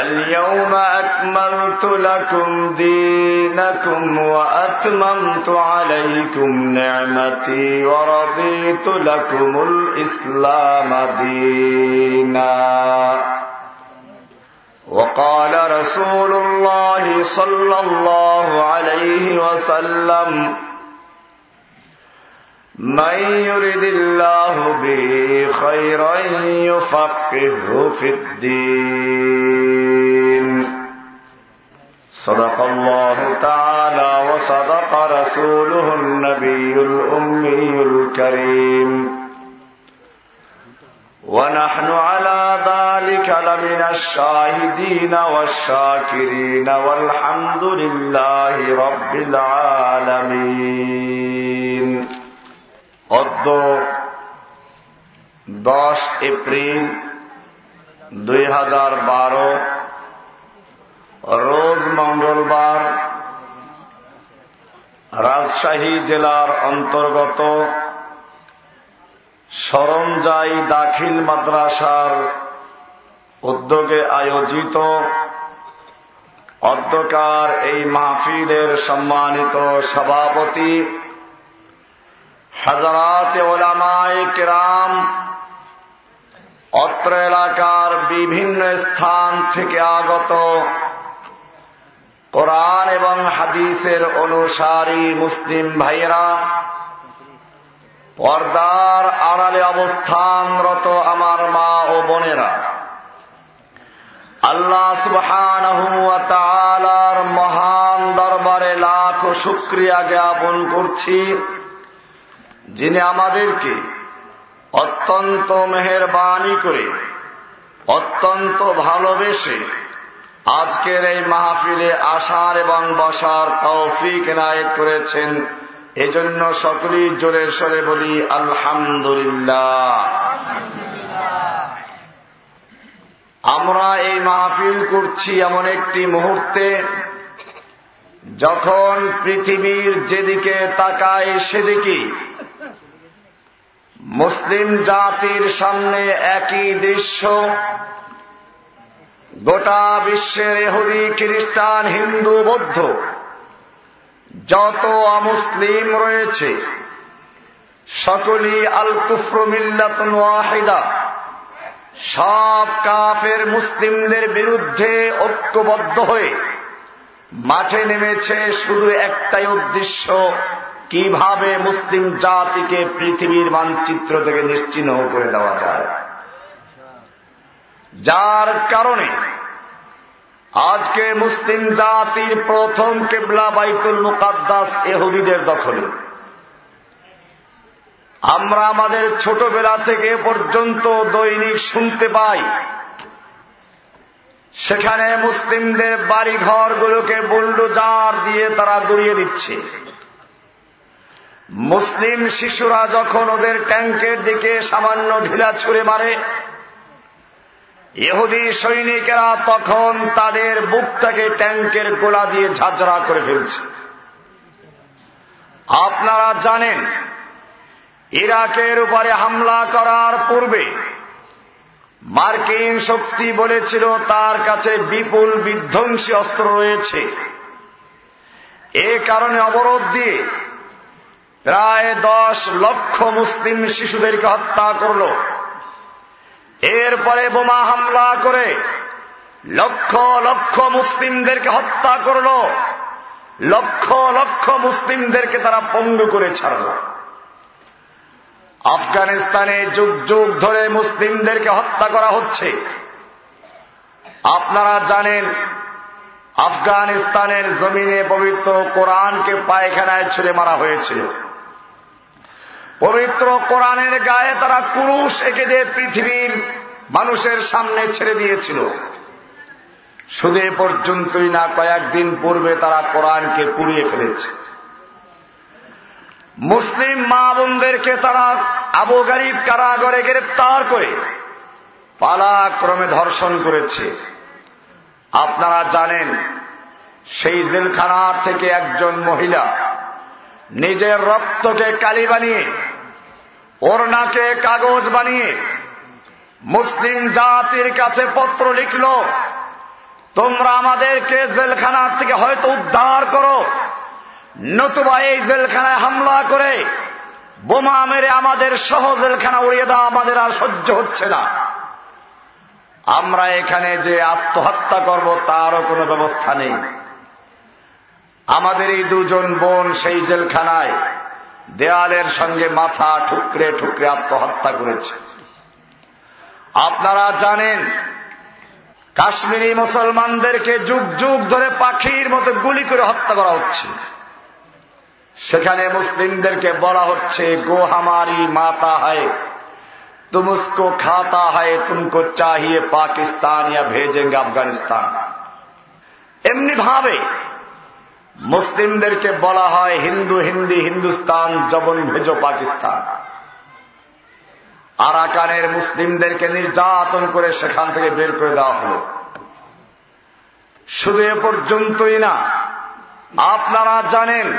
اليوم أكملت لكم دينكم وأتممت عليكم نعمتي ورضيت لكم الإسلام دينا. وقال رسول الله صلى الله عليه وسلم من يرد الله به خيرا يفقهه في الدين. صدق الله تعالى وصدق رسوله النبي الأمي الكريم ونحن على ذلك لمن الشاهدين والشاكرين والحمد لله رب العالمين অদ্য দশ এপ্রিল দুই হাজার বারো রোজ মঙ্গলবার রাজশাহী জেলার অন্তর্গত সরঞ্জাই দাখিল মাদ্রাসার উদ্যোগে আয়োজিত অধ্যকার এই মাহফিলের সম্মানিত সভাপতি হাজারাত ওলামায় কেরাম, অত্র এলাকার বিভিন্ন স্থান থেকে আগত কোরআন এবং হাদিসের অনুসারী মুসলিম ভাইয়েরা, পর্দার আড়ালে অবস্থানরত আমার মা ও বোনেরা, আল্লাহ সুবহান মহান দরবারে লাখ শুক্রিয়া জ্ঞাপন করছি, যিনি আমাদেরকে অত্যন্ত মেহরবানি করে, অত্যন্ত ভালোবেসে আজকের এই মাহফিলে আসার এবং বসার তৌফিক নায়ত করেছেন। এজন্য সকলেই জোরে সরে বলি, আলহামদুলিল্লাহ। আমরা এই মাহফিল করছি এমন একটি মুহূর্তে, যখন পৃথিবীর যেদিকে তাকায় সেদিকে মুসলিম জাতির সামনে একই দৃশ্য গোটা বিশ্বের এহুদি খ্রিস্টান, হিন্দু, বৌদ্ধ, যত অমুসলিম রয়েছে, সকলই আল কুফর মিল্লাতুন ওয়াহিদা। সব কাফের মুসলিমদের বিরুদ্ধে ঐক্যবদ্ধ হয়ে মাঠে নেমেছে শুধু একটাই উদ্দেশ্য, কীভাবে মুসলিম জাতিকে পৃথিবীর মানচিত্র থেকে নিশ্চিহ্ন করে দেওয়া যায়। যার কারণে আজকে মুসলিম জাতির প্রথম কেবলা বাইতুল মুকাদ্দাস এহুদিদের দখলে। আমরা আমাদের ছোটবেলা থেকে পর্যন্ত দৈনিক শুনতে পাই, সেখানে মুসলিমদের বাড়ি ঘরগুলোকে বুল্ডুজার দিয়ে তারা গুড়িয়ে দিচ্ছে। মুসলিম শিশুরা যখন ওদের ট্যাঙ্কের দিকে সামান্য ঢিলা ছুঁড়ে মারে ইহুদি সৈনিকেরা তখন তাদের বুকটাকে ট্যাঙ্কের গোলা দিয়ে ঝাঁঝরা করে ফেলছে। আপনারা জানেন, ইরাকের উপরে হামলা করার পূর্বে মার্কিন শক্তি বলেছিল তার কাছে বিপুল বিধ্বংসী অস্ত্র রয়েছে। এ কারণে অবরোধ দিয়ে প্রায় দশ লক্ষ মুসলিম শিশুদেরকে হত্যা করল। এরপরে বোমা হামলা করে লক্ষ লক্ষ মুসলিমদেরকে হত্যা করল। লক্ষ লক্ষ মুসলিমদেরকে তারা পঙ্গু করে ছাড়ল। আফগানিস্তানে যুগ যুগ ধরে মুসলিমদেরকে হত্যা করা হচ্ছে। আপনারা জানেন, আফগানিস্তানের জমিনে পবিত্র কোরআনকে পায়খানায় ছুড়ে মারা হয়েছিল। পবিত্র কোরআনের গায়ে তারা কুরুষ এঁকে দিয়ে পৃথিবীর মানুষের সামনে ছেড়ে দিয়েছিল। শুধু এ পর্যন্তই না, কয়েকদিন পূর্বে তারা কোরআনকে পুড়িয়ে ফেলেছে। মুসলিম মা বোনদেরকে তারা আবু গরিব কারাগরে গ্রেপ্তার করে পালাক্রমে ধর্ষণ করেছে। আপনারা জানেন, সেই জেলখানার থেকে একজন মহিলা নিজের রক্তকে কালি বানিয়ে ওরনাকে কাগজ বানিয়ে মুসলিম জাতির কাছে পত্র লিখল, তোমরা আমাদেরকে জেলখানার থেকে হয়তো উদ্ধার করো। নতুবা এই জেলখানায় হামলা করে বোমা মেরে আমাদের সহ জেলখানা উড়িয়ে দাও, আমাদের আর সহ্য হচ্ছে না। আমরা এখানে যে আত্মহত্যা করব তারও কোনো ব্যবস্থা নেই। আমাদের এই দুজন বোন সেই জেলখানায় দেয়ালের সঙ্গে মাথা ঠুকরে ঠুকরে আত্মহত্যা করেছে। আপনারা জানেন, কাশ্মীরি মুসলমানদেরকে যুগ যুগ ধরে পাখির মতো গুলি করে হত্যা করা হচ্ছে। সেখানে মুসলিমদেরকে বলা হচ্ছে, গো হামারি মাতা হয়, তুমসকো খাতা হয়, তুমকো চাহিয়ে পাকিস্তান ইয়া ভেজেঙ্গে আফগানিস্তান। এমনি ভাবে মুসলিমদেরকে বলা হয় হিন্দু, হিন্দি, হিন্দুস্তান, জবন ভেজো পাকিস্তান। আরাকানের মুসলিমদেরকে নির্যাতন করে সেখান থেকে বের করে দেওয়া হল। শুধু এ পর্যন্তই না, আপনারা জানেন,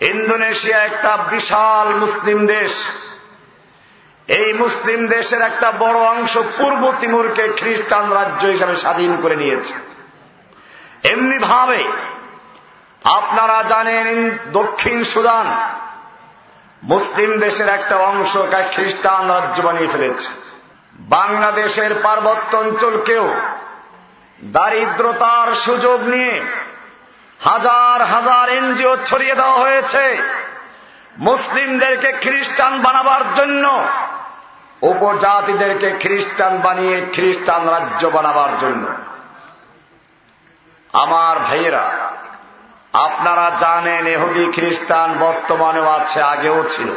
ইন্দোনেশিয়া একটা বিশাল মুসলিম দেশ। এই মুসলিম দেশের একটা বড় অংশ পূর্ব তিমুরকে খ্রিস্টান রাজ্য হিসাবে স্বাধীন করে নিয়েছে। এমনি ভাবে আপনারা জানেন দক্ষিণ সুদান, মুসলিম দেশের একটা অংশ খ্রিস্টান রাজ্য বানিয়ে ফেলেছে। বাংলাদেশের পার্বত্য অঞ্চলকেও দারিদ্রতার সুযোগ নিয়ে হাজার হাজার এনজিও ছড়িয়ে দেওয়া হয়েছে। মুসলিমদেরকে খ্রিস্টান বানাবার জন্য, উপজাতিদেরকে খ্রিস্টান বানিয়ে খ্রিস্টান রাজ্য বানাবার জন্য। আমার ভাইয়েরা আপনারা জানেন, এহুদি খ্রিস্টান বর্তমানেও আছে, আগেও ছিল।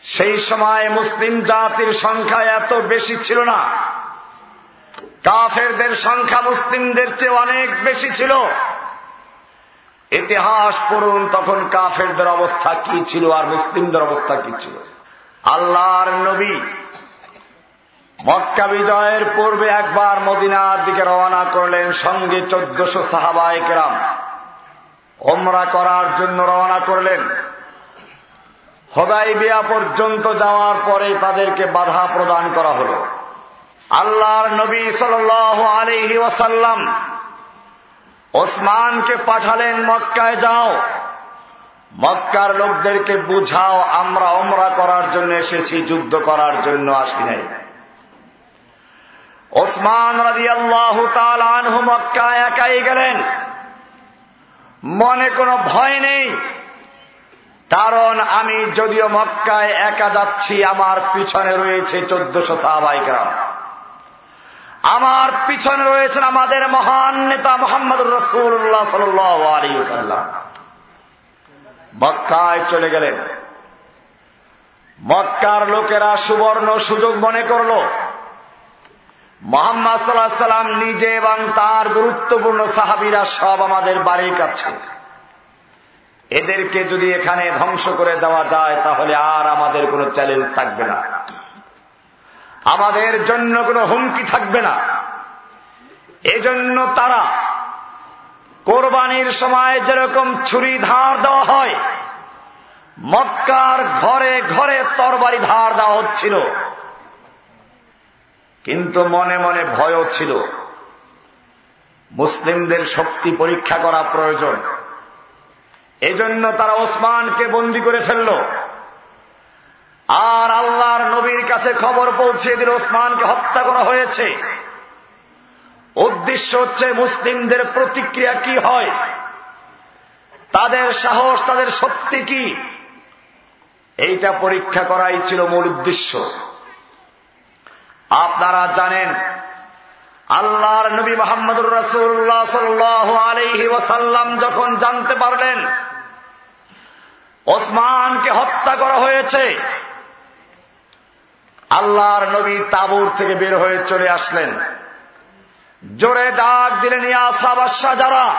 সেই সময় মুসলিম জাতির সংখ্যা এত বেশি ছিল না। কাফেরদের সংখ্যা মুসলিমদের চেয়ে অনেক বেশি ছিল। ইতিহাস পড়ুন, তখন কাফেরদের অবস্থা কি ছিল আর মুসলিমদের অবস্থা কি ছিল। আল্লাহর নবী মক্কা বিজয়ের পূর্বে একবার মদিনার দিকে রওনা করলেন সঙ্গে চোদ্দশো সাহাবায়কেরাম ওমরা করার জন্য রওনা করলেন। হদাই বিয়া পর্যন্ত যাওয়ার পরে তাদেরকে বাধা প্রদান করা হল। আল্লাহর নবী সাল আলিহি ওয়াসাল্লাম ওসমানকে পাঠালেন, মক্কায় যাও। মক্কার লোকদেরকে বুঝাও, আমরা ওমরা করার জন্য এসেছি, যুদ্ধ করার জন্য আসি নাই। ওসমান রাজি আল্লাহ আনহু একাই গেলেন। মনে কোনো ভয় নেই। কারণ আমি যদিও মক্কায় একা যাচ্ছি, আমার পিছনে রয়েছে চোদ্দশো সাহাবাইকরাম আমার পিছনে রয়েছেন আমাদের মহান নেতা মোহাম্মদ রসুল্লাহ সাল্লাম মক্কায় চলে গেলেন। মক্কার লোকেরা সুবর্ণ সুযোগ মনে করল। মোহাম্মদ সাল্লাহ সাল্লাম নিজে এবং তার গুরুত্বপূর্ণ সাহাবিরা সব আমাদের বাড়ির কাছে। এদেরকে যদি এখানে ধ্বংস করে দেওয়া যায়, তাহলে আর আমাদের কোনো চ্যালেঞ্জ থাকবে না। আমাদের জন্য কোনো হুমকি থাকবে না। এজন্য তারা কোরবানির সময় যেরকম ছুরি ধার দেওয়া হয়, মক্কার ঘরে ঘরে তরবারি ধার দেওয়া হচ্ছিল। কিন্তু মনে মনে ভয়ও ছিল। মুসলিমদের শক্তি পরীক্ষা করা প্রয়োজন। এজন্য তারা ওসমানকে বন্দি করে ফেলল। আর আল্লাহর নবীর কাছে খবর পৌঁছে দিল, ওসমানকে হত্যা করা হয়েছে। উদ্দেশ্য হচ্ছে মুসলিমদের প্রতিক্রিয়া কি হয়? তাদের সাহস, তাদের শক্তি কি? এইটা পরীক্ষা করাই ছিল মূল উদ্দেশ্য। আপনারা জানেন, আল্লাহর নবী মোহাম্মদুর রসুল্লাহ সাল্লাহ আলহি ওসাল্লাম যখন জানতে পারলেন, ওসমানকে হত্যা করা হয়েছে, আল্লাহর নবী তাবুর থেকে বের হয়ে চলে আসলেন। জোরে ডাক দিলেন ইয়াসাবাসা যারা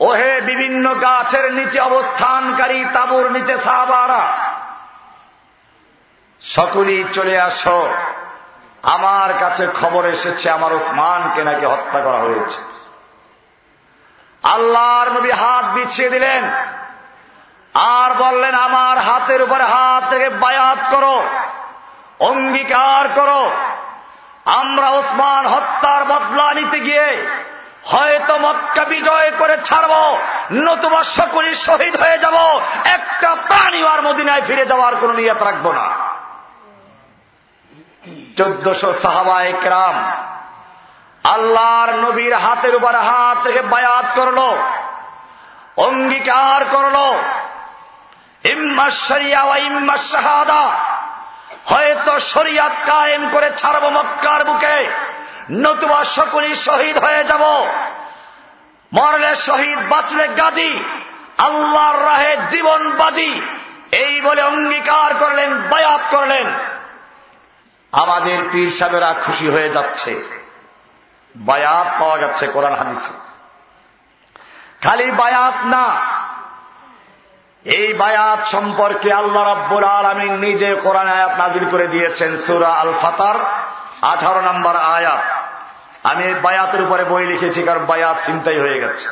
ওহে বিভিন্ন গাছের নিচে অবস্থানকারী তাবুর নিচে সাহাবারা সকলেই চলে আসো। আমার কাছে খবর এসেছে, আমার ওসমানকে নাকি হত্যা করা হয়েছে। আল্লাহর নবী হাত বিছিয়ে দিলেন। আর বললেন, আমার হাতের উপরে হাত থেকে বায়াত করো, অঙ্গীকার করো। আমরা ওসমান হত্যার বদলা নিতে গিয়ে হয়তো মক্কা বিজয় করে ছাড়ব, নতুবা সকলে শহীদ হয়ে যাব, একটা প্রাণী আর মদিনায় ফিরে যাওয়ার কোন নিয়ত রাখব না। চোদ্দশো সাহাবা একরাম। আল্লাহর নবীর হাতের উপর হাত থেকে বায়াত করল, অঙ্গীকার করল। ইম্মা ইম্মা শাহাদা। হয়তো শরিয়াত কায়েম করে ছাড়ব মক্কার বুকে, নতুবা সকলেই শহীদ হয়ে যাব। মরলে শহীদ, বাঁচলে গাজী। আল্লাহর রাহে জীবন বাজি। এই বলে অঙ্গীকার করলেন, বায়াত করলেন। আমাদের পীর সাহেবেরা খুশি হয়ে যাচ্ছে। বায়াত পাওয়া যাচ্ছে কোরআন হাদিসে। খালি বায়াত না, এই বায়াত সম্পর্কে আল্লাহ রাব্বুল আলমী নিজে কোরআন আয়াত নাজির করে দিয়েছেন, সুরা আল ফাতার আঠারো নম্বর আয়াত। আমি এই বায়াতের উপরে বই লিখেছি কারণ বায়াত চিন্তাই হয়ে গেছে।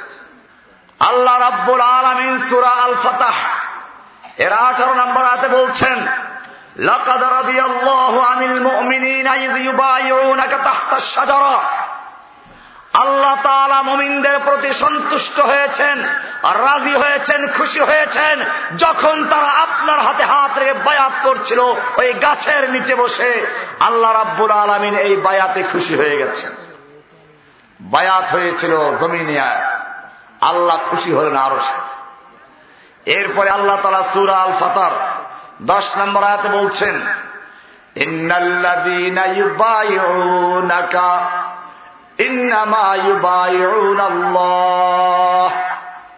আল্লাহ রাব্বুল আলমিন সুরা আল ফাতাহ এর আঠারো নম্বর আয়াতে বলছেন لقد رضي الله عن المؤمنين إذ يبايعونك تحت الشجرة আল্লাহ তালা মমিনদের প্রতি সন্তুষ্ট হয়েছেন আর রাজি হয়েছেন খুশি হয়েছেন যখন তারা আপনার হাতে হাত রেখে বায়াত করছিল ওই গাছের নিচে বসে আল্লাহ রাব্বুল আলমিন এই বায়াতে খুশি হয়ে গেছেন বায়াত হয়েছিল জমিনিয়ায় আল্লাহ খুশি হলেন আরো এরপরে আল্লাহ তালা সুরা আল ফাতার দশ নম্বর আয়াতে বলছেন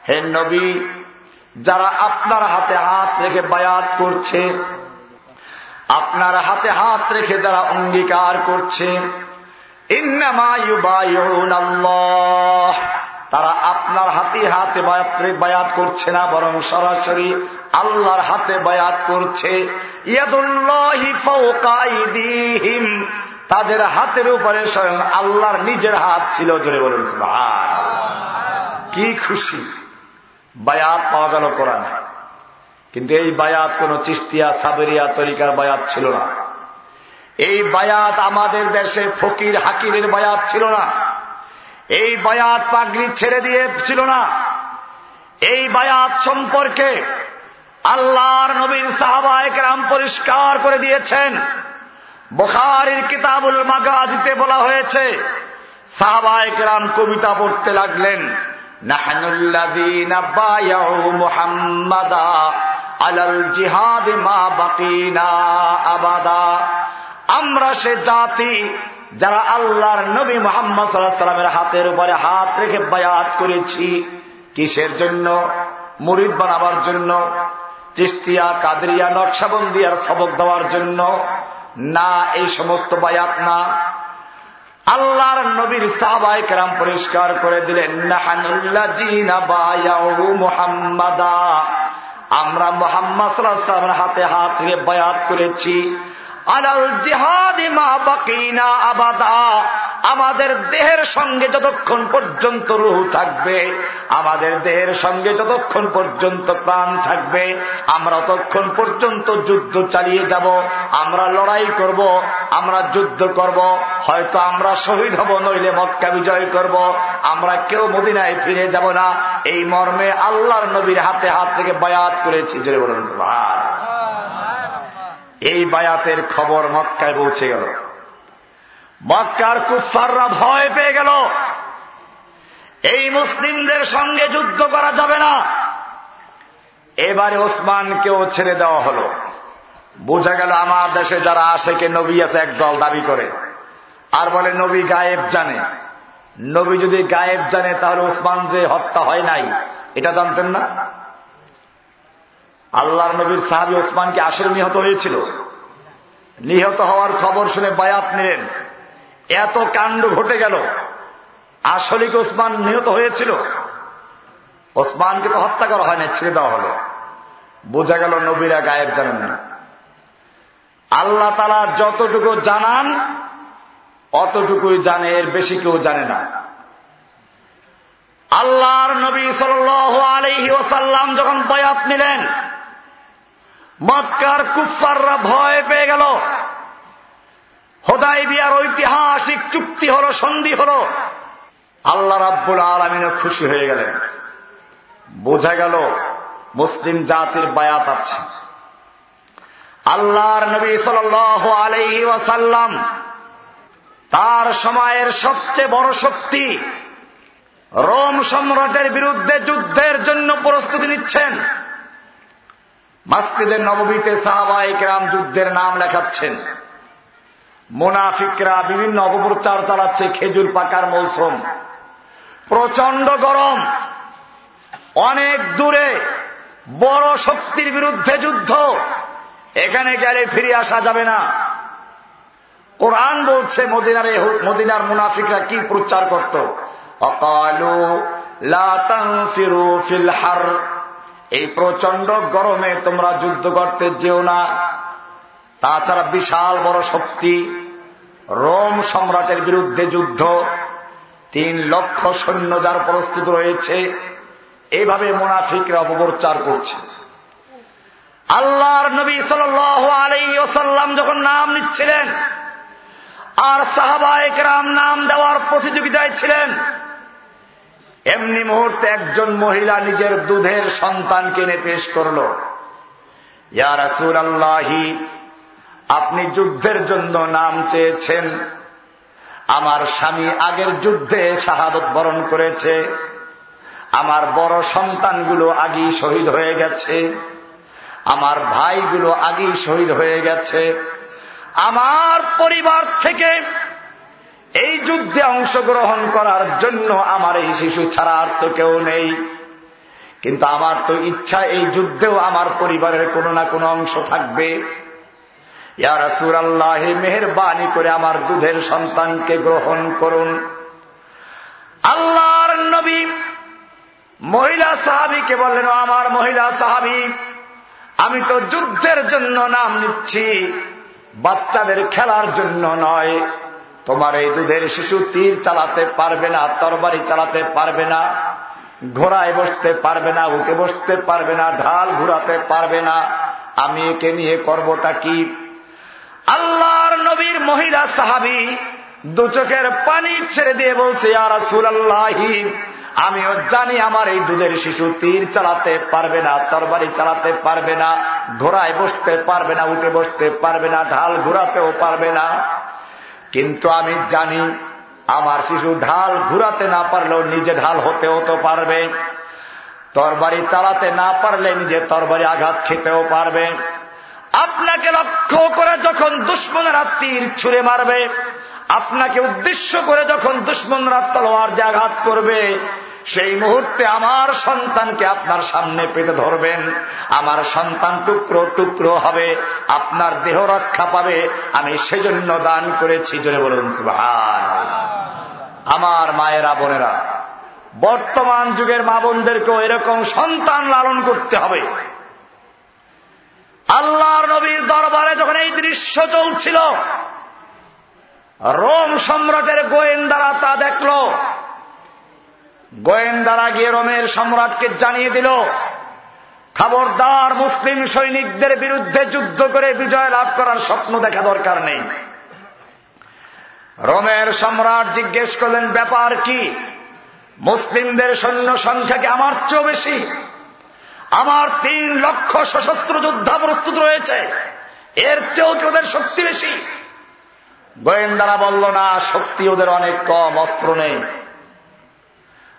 হে নবী, যারা আপনার হাতে হাত রেখে বায়াত করছে, আপনার হাতে হাত রেখে যারা অঙ্গীকার করছে তারা আপনার হাতে হাতে বায়াত করছে না, বরং সরাসরি আল্লাহর হাতে বায়াত করছে। তাদের হাতের উপরে স্বয়ং আল্লাহর নিজের হাত ছিল, জোরে বলেন কি খুশি। বায়াত পাওয়া গেল কোরআন। কিন্তু এই বায়াত কোন চিস্তিয়া, সাবেরিয়া তরিকার বায়াত ছিল না। এই বায়াত আমাদের দেশে ফকির হাকিরের বায়াত ছিল না। এই বায়াত পাগড়ি ছেড়ে দিয়ে ছিল না। এই বায়াত সম্পর্কে আল্লাহর নবীন সাহাবায়ক রাম পরিষ্কার করে দিয়েছেন। বোখারির কিতাবুল মাগাজিতে বলা হয়েছে সাহাবায়ক রাম কবিতা পড়তে লাগলেন আবাদা। আমরা সে জাতি যারা আল্লাহর নবী মোহাম্মদ সাল্লাহ সাল্লামের হাতের উপরে হাত রেখে বায়াত করেছি, কিসের জন্য? মুরিদ বানাবার জন্য? চিস্তিয়া কাদরিয়া, নকশাবন্দি আর সবক দেওয়ার জন্য? না, এই সমস্ত বায়াত না। আল্লাহর নবীর সাহবাই কেরাম পরিষ্কার করে দিলেন আমরা মোহাম্মদ হাতে হাত থেকে বয়াত করেছি। আলাল জিহাদ মা বাকিনা আবাদা। আমাদের দেহের সঙ্গে যতক্ষণ পর্যন্ত রুহ থাকবে, আমাদের দেহের সঙ্গে যতক্ষণ পর্যন্ত প্রাণ থাকবে, আমরা ততক্ষণ পর্যন্ত যুদ্ধ চালিয়ে যাব, আমরা লড়াই করব, আমরা যুদ্ধ করব, হয়তো আমরা শহীদ হব, নইলে মক্কা বিজয় করব, আমরা কেউ মদিনায় ফিরে যাব না। এই মর্মে আল্লাহর নবীর হাতে হাত থেকে বায়াত করেছি, জোরে বলেন এই বায়াতের খবর মক্কায় পৌঁছে গেল। মক্কার কুফাররা ভয় পেয়ে গেল। এই মুসলিমদের সঙ্গে যুদ্ধ করা যাবে না। এবারে ওসমানকেও ছেড়ে দেওয়া হল। বোঝা গেল আমার দেশে যারা আসে কে নবী আছে, একদল দাবি করে। আর বলে, নবী গায়েব জানে। নবী যদি গায়েব জানে, তাহলে ওসমান যে হত্যা হয় নাই, এটা জানতেন না? আল্লাহর নবীর সাহাবি ওসমানকে আসলে নিহত হয়েছিল? নিহত হওয়ার খবর শুনে বায়াত নিলেন। এত কাণ্ড ঘটে গেল। আসলে কি ওসমান নিহত হয়েছিল। ওসমানকে তো হত্যা করা হয় না ছেড়ে দেওয়া হল। বোঝা গেল নবীরা গায়েব জানেন না। আল্লাহ তালা যতটুকু জানান, অতটুকুই জানে, এর বেশি কেউ জানে না। আল্লাহর নবী সাল আলহি ওসাল্লাম যখন বয়াত নিলেন মক্কার কুফাররা ভয় পেয়ে গেল। হোদাই বিয়ার ঐতিহাসিক চুক্তি হল, সন্ধি হল। আল্লাহ রাব্বুল আলমিনও খুশি হয়ে গেলেন। বোঝা গেল মুসলিম জাতির বায়াত আছে। আল্লাহর নবী সাল আলহি ওয়াসাল্লাম তার সময়ের সবচেয়ে বড় শক্তি রোম সম্রাটের বিরুদ্ধে যুদ্ধের জন্য প্রস্তুতি নিচ্ছেন। মাস্তিদের নবমীতে সাহাবাহিক রাম যুদ্ধের নাম লেখাচ্ছেন। মোনাফিকরা বিভিন্ন অপপ্রচার চালাচ্ছে খেজুর পাকার মৌসুম। প্রচণ্ড গরম। অনেক দূরে বড় শক্তির বিরুদ্ধে যুদ্ধ। এখানে গেলে ফিরে আসা যাবে না। কোরআন বলছে, মদিনার মদিনার মুনাফিকরা কি প্রচার করত? অকালু হার। এই প্রচণ্ড গরমে তোমরা যুদ্ধ করতে যেও না। তাছাড়া বিশাল বড় শক্তি, রোম সম্রাটের বিরুদ্ধে যুদ্ধ, তিন লক্ষ সৈন্য যার প্রস্তুত রয়েছে এইভাবে মোনাফিকরা অপপ্রচার করছে। আল্লাহর নবী সাল আলাই ওসাল্লাম যখন নাম নিচ্ছিলেন, আর সাহাবায়ক রাম নাম দেওয়ার প্রতিযোগিতায় ছিলেন এমনি মুহূর্তে একজন মহিলা নিজের দুধের সন্তানকে এনে পেশ করল। ইয়ারাসুল আল্লাহি আপনি যুদ্ধের জন্য নাম চেয়েছেন। আমার স্বামী আগের যুদ্ধে শাহাদত বরণ করেছে। আমার বড় সন্তানগুলো আগেই শহীদ হয়ে গেছে। আমার ভাইগুলো আগেই শহীদ হয়ে গেছে। আমার পরিবার থেকে এই যুদ্ধে অংশগ্রহণ করার জন্য আমার এই শিশু ছাড়া আর তো কেউ নেই। কিন্তু আমার তো ইচ্ছা এই যুদ্ধেও আমার পরিবারের কোনো না কোনো অংশ থাকবে। ইয়ারাসুর আল্লাহ মেহরবানি করে আমার দুধের সন্তানকে গ্রহণ করুন। আল্লাহর নবী মহিলা সাহাবিকে বললেন আমার মহিলা সাহাবি, আমি তো যুদ্ধের জন্য নাম নিচ্ছি, বাচ্চাদের খেলার জন্য নয়। তোমার এই দুধের শিশু তীর চালাতে পারবে না, তরবারি চালাতে পারবে না, ঘোড়ায় বসতে পারবে না উঠে বসতে পারবে না, ঢাল ঘুরাতে পারবে না। আমি একে নিয়ে করবটা কি? আল্লাহর নবীর মহিলা সাহাবি দু চোখের পানি ছেড়ে দিয়ে বলছে সুল আল্লাহি আমিও জানি আমার এই দুধের শিশু তীর চালাতে পারবে না, তরবারি চালাতে পারবে না, ঘোড়ায় বসতে পারবে না উঠে বসতে পারবে না, ঢাল ঘুরাতেও পারবে না। কিন্তু আমি জানি আমার শিশু ঢাল ঘুরাতে না পারলেও নিজে ঢাল হতে হতে পারবে। তরবারি চালাতে না পারলে নিজে তরবারি আঘাত খেতেও পারবে। আপনাকে লক্ষ্য করে যখন দুশ্মনেরা তীর ছুঁড়ে মারবে, আপনাকে উদ্দেশ্য করে যখন দুশ্মনরা তলোয়ার দিয়ে আঘাত করবে সেই মুহূর্তে আমার সন্তানকে আপনার সামনে পেতে ধরবেন। আমার সন্তান টুকরো টুকরো হবে, আপনার দেহ রক্ষা পাবে। আমি সেজন্য দান করেছি, জোরে বলুন আমার মায়েরা, বোনেরা, বর্তমান যুগের মা বোনদেরকেও এরকম সন্তান লালন করতে হবে। আল্লাহর নবীর দরবারে যখন এই দৃশ্য চলছিল, রোম সম্রাটের গোয়েন্দারা তা দেখল। গোয়েন্দারা গিয়ে রোমের সম্রাটকে জানিয়ে দিল, খবরদার মুসলিম সৈনিকদের বিরুদ্ধে যুদ্ধ করে বিজয় লাভ করার স্বপ্ন দেখা দরকার নেই। রোমের সম্রাট জিজ্ঞেস করলেন, ব্যাপার কি? মুসলিমদের সৈন্য সংখ্যা কি আমার চেয়েও বেশি? আমার তিন লক্ষ সশস্ত্র যোদ্ধা প্রস্তুত রয়েছে, এর চেয়েও কি ওদের শক্তি বেশি? গোয়েন্দারা বলল, না, শক্তি ওদের অনেক কম, অস্ত্র নেই।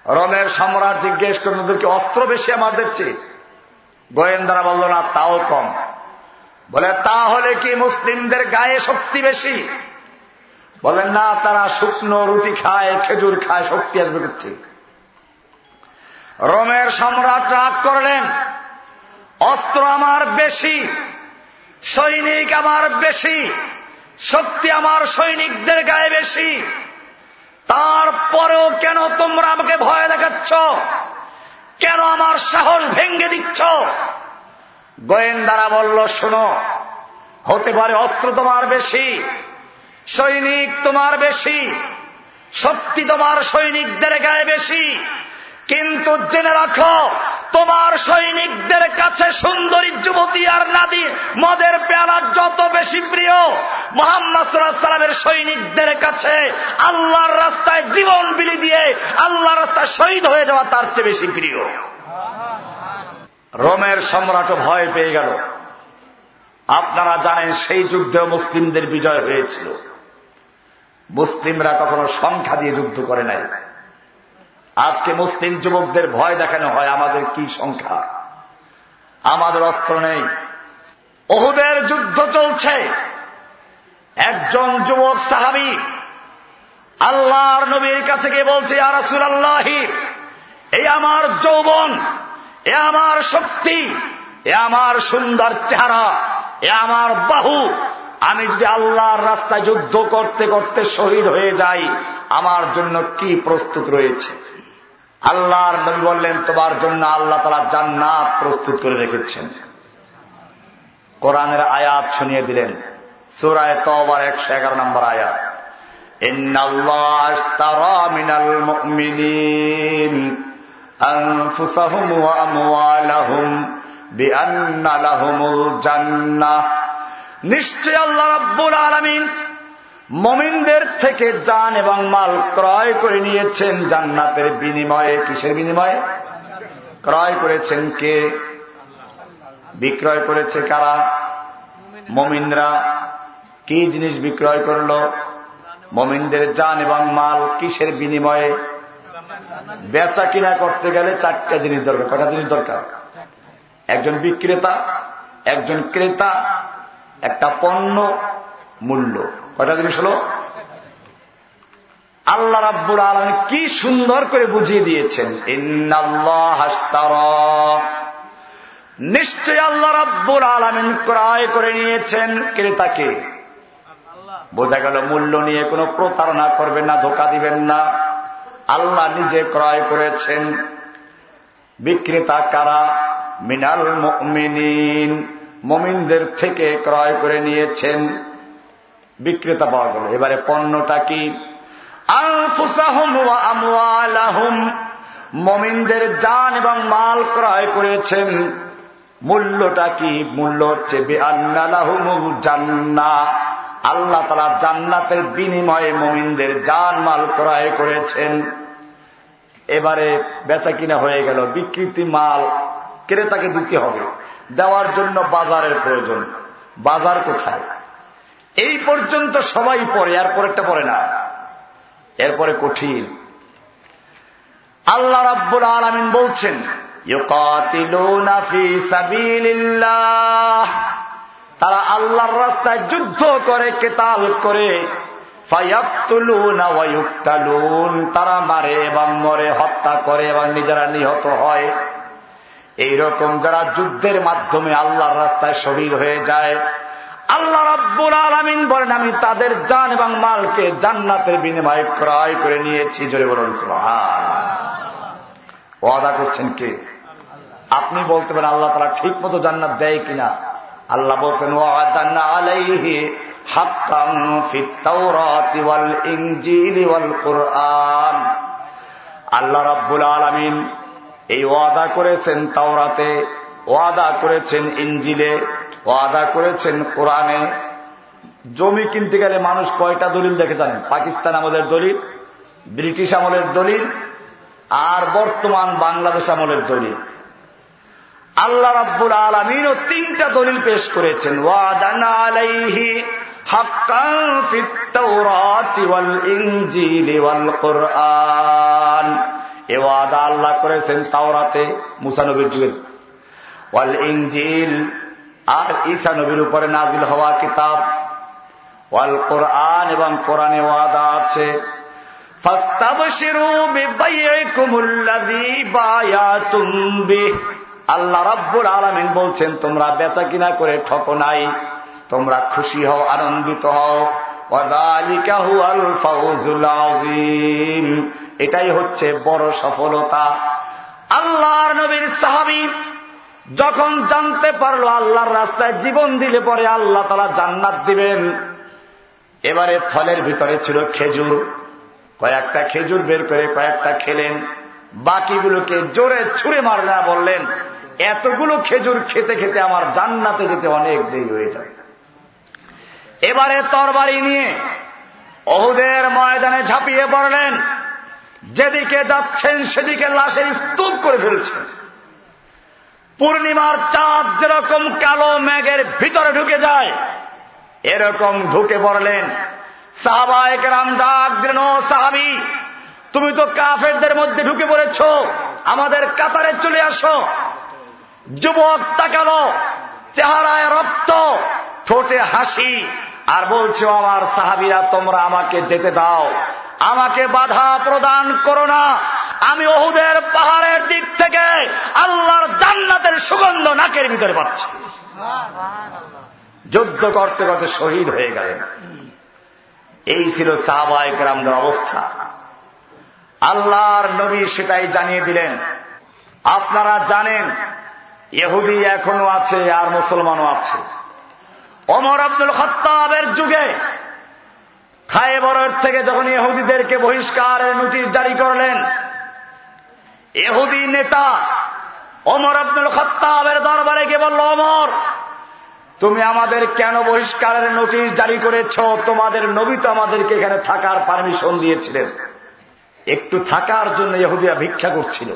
রমের সম্রাট জিজ্ঞেস করলেন ওদেরকে অস্ত্র বেশি আমাদের চেয়ে? গোয়েন্দারা বলল, না, তাও কম। বলে, তাহলে কি মুসলিমদের গায়ে শক্তি বেশি? বলেন, না, তারা শুকনো রুটি খায়, খেজুর খায়, শক্তি আসবে করছে রোমের সম্রাট রাগ করলেন, অস্ত্র আমার বেশি, সৈনিক আমার বেশি, শক্তি আমার সৈনিকদের গায়ে বেশি তারপরেও কেন তোমরা আমাকে ভয় দেখাচ্ছ? কেন আমার সাহস ভেঙ্গে দিচ্ছ? গোয়েন্দারা বলল, শোনো, হতে পারে অস্ত্র তোমার বেশি, সৈনিক তোমার বেশি, শক্তি তোমার সৈনিকদের গায়ে বেশি কিন্তু জেনে রাখো, তোমার সৈনিকদের কাছে সুন্দরী যুবতী আর নাদি মদের পেয়ালা যত বেশি প্রিয়, মোহাম্মদ সাল্লামের সৈনিকদের কাছে আল্লাহর রাস্তায় জীবন বিলি দিয়ে আল্লাহর রাস্তায় শহীদ হয়ে যাওয়া তার চেয়ে বেশি প্রিয়। রোমের সম্রাটও ভয় পেয়ে গেল। আপনারা জানেন সেই যুদ্ধে মুসলিমদের বিজয় হয়েছিল। মুসলিমরা কখনো সংখ্যা দিয়ে যুদ্ধ করে নাই। আজকে মুসলিম যুবকদের ভয় দেখানো হয়, আমাদের কি সংখ্যা? আমাদের অস্ত্র নেই। ওহুদের যুদ্ধ চলছে। একজন যুবক সাহাবি আল্লাহর নবীর কাছে গিয়ে বলছে আরাসুল আল্লাহি এই আমার যৌবন, এ আমার শক্তি, এ আমার সুন্দর চেহারা, এ আমার বাহু। আমি যদি আল্লাহর রাস্তায় যুদ্ধ করতে করতে শহীদ হয়ে যাই, আমার জন্য কি প্রস্তুত রয়েছে? আল্লাহর নবী বললেন, তোমার জন্য আল্লাহ তারা জান্নাত প্রস্তুত করে রেখেছেন। কোরআনের আয়াত শুনিয়ে দিলেন, সুরায় তবার একশো এগারো নম্বর আয়াত। নিশ্চয় আল্লাহ রব্বুল আলমিন মমিনদের থেকে যান এবং মাল ক্রয় করে নিয়েছেন জান্নাতের বিনিময়ে। কিসের বিনিময়ে? ক্রয় করেছেন কে? বিক্রয় করেছে কারা? মমিনরা কি জিনিস বিক্রয় করল? মমিনদের যান এবং মাল কিসের বিনিময়ে? বেচা কিনা করতে গেলে চারটা জিনিস দরকার। কটা জিনিস দরকার? একজন বিক্রেতা, একজন ক্রেতা, একটা পণ্য, মূল্য। কয়টা জিনিস হল? আল্লাহ রাব্বুর আলম কি সুন্দর করে বুঝিয়ে দিয়েছেন। নিশ্চয় আল্লাহ রাব্বুর আলমিন ক্রয় করে নিয়েছেন। ক্রেতাকে বোঝা গেল, মূল্য নিয়ে কোনো প্রতারণা করবেন না, ধোকা দিবেন না। আল্লাহ নিজে ক্রয় করেছেন। বিক্রেতা কারা? মিনাল মিনিন মমিনদের থেকে ক্রয় করে নিয়েছেন। বিক্রেতা পাওয়া গেল এবারে পণ্যটা কি? মমিনদের যান এবং মাল ক্রয় করেছেন। মূল্যটা কি? মূল্য হচ্ছে জান্না। আল্লাহ তালা জান্নাতের বিনিময়ে মমিনদের যান মাল ক্রয় করেছেন। এবারে বেচা কিনা হয়ে গেল। বিকৃতি মাল ক্রেতাকে দিতে হবে। দেওয়ার জন্য বাজারের প্রয়োজন। বাজার কোথায়? এই পর্যন্ত সবাই পড়ে, আর পরেরটা পড়ে না। এরপরে কঠিন। আল্লাহ রাব্বুল আলমিন বলছেন তারা আল্লাহর রাস্তায় যুদ্ধ করে, কেতাল করে। তারা মারে এবং মরে, হত্যা করে এবং নিজেরা নিহত হয়। এইরকম যারা যুদ্ধের মাধ্যমে আল্লাহর রাস্তায় শহীদ হয়ে যায় আল্লাহ রাব্বুল আলমিন বলেন, আমি তাদের জান এবং মালকে জান্নাতের বিনিময়ে ক্রয় করে নিয়েছি। জোরে বলুন ওয়াদা করছেন কে? আপনি বলতে পারেন, আল্লাহ তারা ঠিক মতো জান্নাত দেয় কিনা? আল্লাহ বলছেন ওয়াদান্না আলাইহি আল্লাহ রাব্বুল আলামিন এই ওয়াদা করেছেন তাওরাতে, ওয়াদা করেছেন ইঞ্জিলে ওয়াদা করেছেন কোরআনে, জমি কিনতে গেলে মানুষ কয়টা দলিল দেখে জানেন? পাকিস্তান আমলের দলিল, ব্রিটিশ আমলের দলিল, আর বর্তমান বাংলাদেশ আমলের দলিল। আল্লাহ রাব্বুল আলমিনও তিনটা দলিল পেশ করেছেন। ওয়াদানা আলাইহি এ ওয়াদা আল্লাহ করেছেন তাওরাতে মুসানবীর যুগের। ওয়াল ইঞ্জিল আর ঈসা নবীর উপরে নাজিল হওয়া কিতাব। ওয়াল কোরআন এবং কোরআনে ওয়াদা আছে। আল্লাহ রাব্বুল আলমিন বলছেন, তোমরা বেচা কিনা করে ঠকো নাই। তোমরা খুশি হও, আনন্দিত হও। এটাই হচ্ছে বড় সফলতা। আল্লাহর নবীর সাহাবি যখন জানতে পারল আল্লাহর রাস্তায় জীবন দিলে পরে আল্লাহ তালা জান্নাত দিবেন। এবারে থলের ভিতরে ছিল খেজুর। কয়েকটা খেজুর বের করে কয়েকটা খেলেন। বাকিগুলোকে জোরে ছুঁড়ে মারনা বললেন, এতগুলো খেজুর খেতে খেতে আমার জান্নাতে যেতে অনেক দেরি হয়ে যাবে। এবারে তরবারি নিয়ে অহুদের ময়দানে ঝাঁপিয়ে পড়লেন। যেদিকে যাচ্ছেন সেদিকে লাশের স্তূপ করে ফেলছেন। পূর্ণিমার চাঁদ যেরকম কালো মেঘের ভিতরে ঢুকে যায়, এরকম ঢুকে পড়লেন। সাহাবায়ক রাম ডাক দিন সাহাবি, তুমি তো কাফেরদের মধ্যে ঢুকে পড়েছ, আমাদের কাতারে চলে আসো। যুবক তাকালো, চেহারায় রক্ত, ঠোঁটে হাসি, আর বলছো, আমার সাহাবিরা, তোমরা আমাকে যেতে দাও, আমাকে বাধা প্রদান করো না আমি ওহুদের পাহাড়ের দিক থেকে আল্লাহর জান্নাতের সুগন্ধ নাকের ভিতরে পাচ্ছি। যুদ্ধ করতে করতে শহীদ হয়ে গেলেন। এই ছিল সাহবায়ক রামদের অবস্থা। আল্লাহর নবী সেটাই জানিয়ে দিলেন। আপনারা জানেন এহুদি এখনও আছে আর মুসলমানও আছে। অমর আব্দুল খত্তাবের যুগে খায়েবরের থেকে যখন ইহুদিদেরকে বহিষ্কারের নোটিশ জারি করলেন এহুদি নেতা অমর আব্দুল খত্তাবের দরবারে গিয়ে বলল অমর তুমি আমাদের কেন বহিষ্কারের নোটিশ জারি করেছ? তোমাদের নবী তো আমাদেরকে এখানে থাকার পারমিশন দিয়েছিলেন। একটু থাকার জন্য ইহুদিয়া ভিক্ষা করছিল।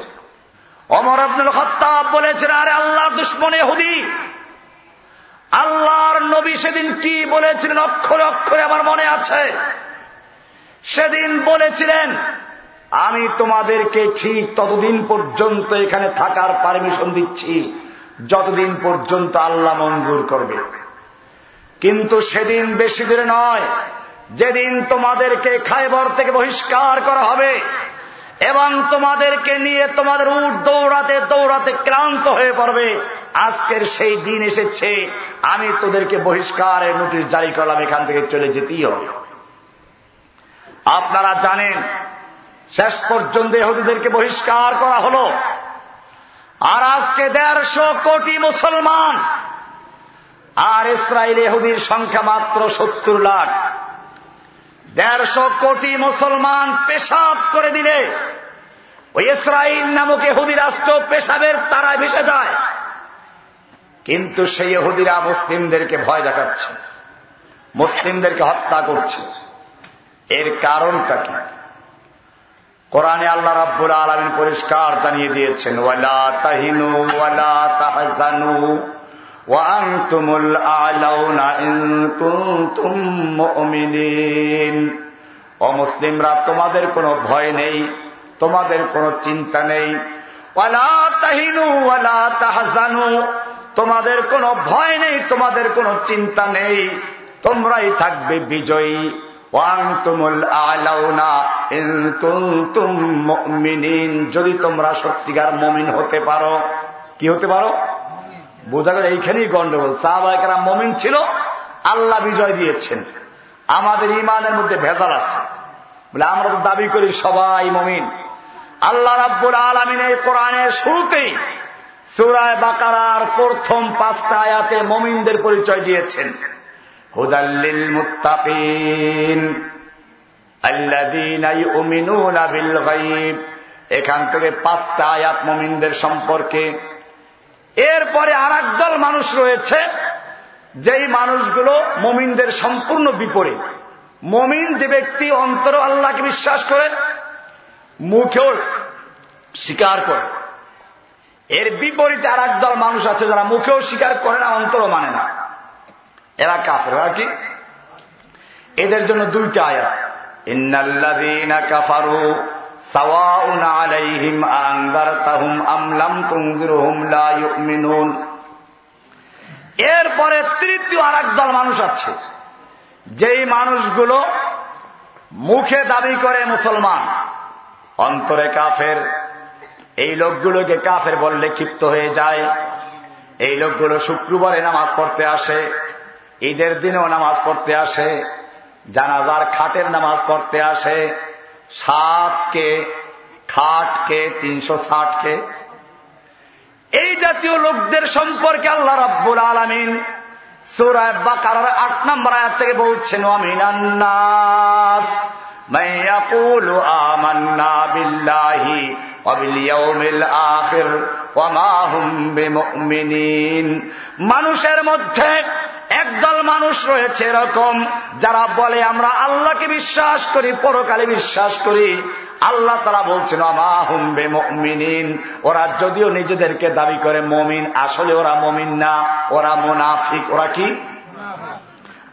অমর আব্দুল খত্তাব বলেছেন, আরে আল্লাহ দুশ্মন এহুদি আল্লাহর নবী সেদিন কি বলেছিলেন? অক্ষরে অক্ষরে আমার মনে আছে। সেদিন বলেছিলেন আমি তোমাদেরকে ঠিক ততদিন পর্যন্ত এখানে থাকার পারমিশন দিচ্ছি, যতদিন পর্যন্ত আল্লাহ মঞ্জুর করবে। কিন্তু সেদিন বেশি দূরে নয়, যেদিন তোমাদেরকে খাইবর থেকে বহিষ্কার করা হবে, এবং তোমাদেরকে নিয়ে তোমাদের উঠ দৌড়াতে দৌড়াতে ক্লান্ত হয়ে পড়বে, আজকের সেই দিন এসেছে, আমি তোদেরকে বহিষ্কারের নোটিশ জারি করলাম, এখান থেকে চলে যেতেই হবে। আপনারা জানেন শেষ পর্যন্ত এহুদিদেরকে বহিষ্কার করা হল। আর আজকে দেড়শো কোটি মুসলমান, আর ইসরায়েল এহুদির সংখ্যা মাত্র সত্তর লাখ। দেড়শো কোটি মুসলমান পেশাব করে দিলে, ওই ইসরায়েল নামক এহুদি রাষ্ট্র পেশাবের তারায় ভেসে যায়। কিন্তু সেই এহুদিরা মুসলিমদেরকে ভয় দেখাচ্ছে, মুসলিমদেরকে হত্যা করছে। এর কারণটা কি? কোরআনে আল্লাহ রাব্বুল আলমিন পরিষ্কার জানিয়ে দিয়েছেন, ওয়ালা তাহিনু ওয়ালা তাহজানু ওয়ান্তুমুল আলাউনা ইন কুনতুম মুমিনিন। অমুসলিমরা তোমাদের কোনো ভয় নেই, তোমাদের কোনো চিন্তা নেই। ওয়ালা তাহিনু ওয়ালা তাহজানু, তোমাদের কোনো ভয় নেই, তোমাদের কোনো চিন্তা নেই, তোমরাই থাকবে বিজয়ী। যদি তোমরা সত্যিকার মমিন হতে পারো, কি হতে পারো? বোঝা গেল এইখানেই গন্ডগোল। সাহবাহিকেরা মমিন ছিল, আল্লাহ বিজয় দিয়েছেন। আমাদের ইমানের মধ্যে ভেজাল আছে। বলে আমরা তো দাবি করি সবাই মমিন। আল্লাহ রাব্বুল আলমিন এই কোরআনের শুরুতেই সুরায় বাকারার প্রথম পাঁচটা আয়াতে মমিনদের পরিচয় দিয়েছেন। হুদাল্লিল মুত্তাকিন এখান থেকে পাঁচটা আয়াত মমিনদের সম্পর্কে। এরপরে আর দল মানুষ রয়েছে, যেই মানুষগুলো মমিনদের সম্পূর্ণ বিপরীত। মমিন যে ব্যক্তি অন্তর আল্লাহকে বিশ্বাস করে, মুখেও স্বীকার করে। এর বিপরীতে আর দল মানুষ আছে যারা মুখেও স্বীকার করে না, অন্তরও মানে না। এরা কাফের, এরা কি? এদের জন্য দুইটা আয়াত। এরপরে তৃতীয় আর দল মানুষ আছে। যেই মানুষগুলো মুখে দাবি করে মুসলমান, অন্তরে কাফের। এই লোকগুলোকে কাফের বললে ক্ষিপ্ত হয়ে যায়। এই লোকগুলো শুক্রবারে নামাজ পড়তে আসে। ঈদের দিনেও নামাজ পড়তে আসে, জানাজার খাটের নামাজ পড়তে আসে, সাতকে, খাটকে, তিনশো ষাটকে। এই জাতীয় লোকদের সম্পর্কে আল্লাহ রাব্বুল আলমিন সুরায় বাকার আট নম্বর আয়াত থেকে বলছেন আমিনান্নাস মাইয়াকুলু আমান্না বিল্লাহি মানুষের মধ্যে একদল মানুষ রয়েছে এরকম যারা বলে, আমরা আল্লাহকে বিশ্বাস করি, পরকালে বিশ্বাস করি। আল্লাহ তারা বলছেন বে মমিন ওরা যদিও নিজেদেরকে দাবি করে মমিন, আসলে ওরা মমিন না, ওরা মোনাফিক। ওরা কি?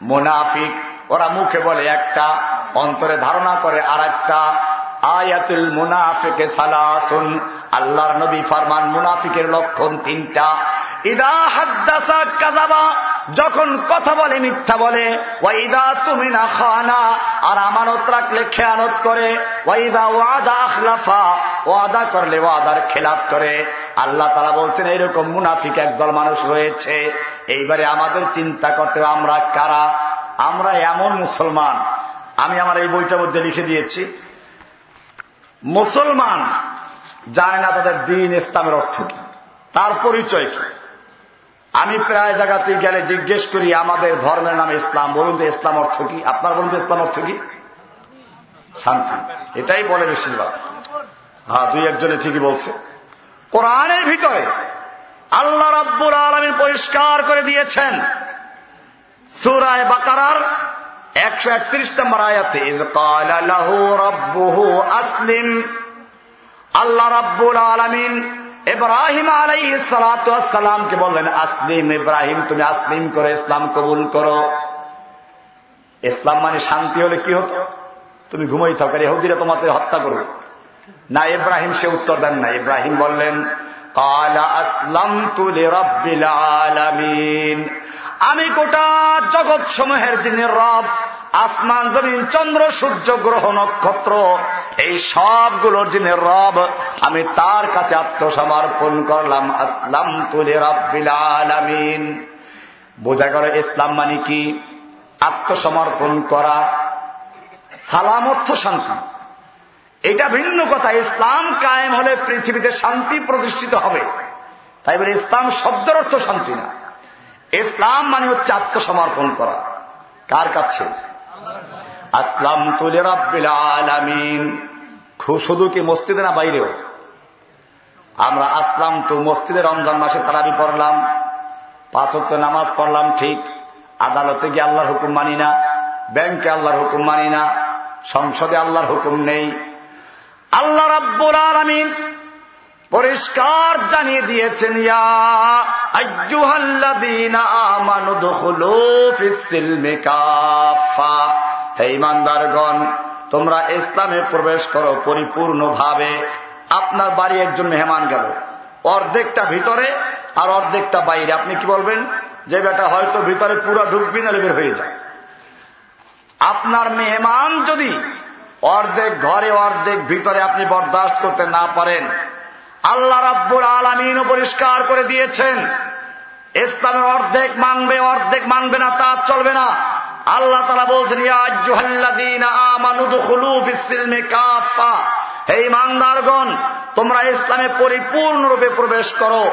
মোনাফিক। ওরা মুখে বলে একটা, অন্তরে ধারণা করে আর একটা আয়াতুল মুনাফিকে সালাসুন। আল্লাহর নবী ফরমান, মুনাফিকের লক্ষণ তিনটা। ইদা হাদ্দাসা কাজাবা যখন কথা বলে, মিথ্যা বলে ওয়াইদা তুমি না খানা, আর আমানত রাখলে, খেয়ানত করে ওয়াইদা ওয়াদা আখলাফা, ওয়াদা করলে ওয়াদার খেলাফ করে। আল্লাহ তারা বলছেন, এইরকম মুনাফিক একদল মানুষ রয়েছে। এইবারে আমাদের চিন্তা করতে আমরা কারা? আমরা এমন মুসলমান। আমি আমার এই বইটার মধ্যে লিখে দিয়েছি। মুসলমান জানে না তাদের দিন ইসলামের অর্থ কি, তার পরিচয় কি। আমি প্রায় জায়গাতে গেলে জিজ্ঞেস করি, আমাদের ধর্মের নামে ইসলাম, বলুন যে ইসলাম অর্থ কি? আপনার বলুন যে ইসলাম অর্থ কি? শান্তি। এটাই বলে বেশিরভাগ। হ্যাঁ দুই একজনে ঠিকই বলছে। কোরআনের ভিতরে আল্লাহ রাব্বুল আলমী পরিষ্কার করে দিয়েছেন সুরায় বাকারার একশো একত্রিশ নম্বর আয়াতে আসলিম আল্লাহ রাব্বুল আলমিন ইব্রাহিম আলাই সালাতামকে বললেন, আসলিম ইব্রাহিম, তুমি আসলিম করে, ইসলাম কবুল করো। ইসলাম মানে শান্তি হলে কি হতো? তুমি ঘুমাই থাকো হুদিরা তোমাকে হত্যা করো না, ইব্রাহিম সে উত্তর দেন না ইব্রাহিম বললেন, কালা আসলাম তুলে রব্বিল আলামিন আমি গোটা জগৎ সমূহের যিনি রব আসমান, জমিন, চন্দ্র, সূর্য, গ্রহ, নক্ষত্র, এই সবগুলোর যিনি রব, আমি তার কাছে আত্মসমর্পণ করলাম। আসলাম তুলে রব্বিল আলামিন। বোঝা গেল ইসলাম মানে কি? আত্মসমর্পণ করা, সালাম অর্থ শান্তি। এটা ভিন্ন কথা। ইসলাম কায়েম হলে পৃথিবীতে শান্তি প্রতিষ্ঠিত হবে। তাই বলে ইসলাম শব্দের অর্থ শান্তি না। ইসলাম মানে হচ্ছে আত্মসমর্পণ করা। কার কাছে? আসলাম তুলে রব্বিল আলামিন শুধু কি মসজিদে না বাইরেও? আমরা আসলাম তো মসজিদে রমজান মাসে তারাবি পড়লাম, পাঁচ অক্ট নামাজ পড়লাম, ঠিক। আদালতে গিয়ে আল্লাহর হুকুম মানি না, ব্যাংকে আল্লাহর হুকুম মানি না, সংসদে আল্লাহর হুকুম নেই। আল্লাহ রাব্বুল আলমিন পরিষ্কার জানিয়ে দিয়েছেন ইমানদারগণ, তোমরা ইসলামে প্রবেশ করো পরিপূর্ণভাবে। আপনার বাড়ি একজন মেহমান গেল। অর্ধেকটা ভিতরে আর অর্ধেকটা বাইরে। আপনি কি বলবেন? যে বেটা হয়তো ভিতরে পুরো ঢুকবি না, বের হয়ে যায় আপনার মেহমান যদি অর্ধেক ঘরে, অর্ধেক ভিতরে আপনি বরদাস্ত করতে না পারেন, আল্লাহ রাব্বুর আলমিনও পরিষ্কার করে দিয়েছেন ইসলামের অর্ধেক মানবে অর্ধেক মানবে না, তা চলবে না। আল্লাহ তারা বলছেন হে ইমানদারগণ তোমরা ইসলামে পরিপূর্ণরূপে প্রবেশ করো।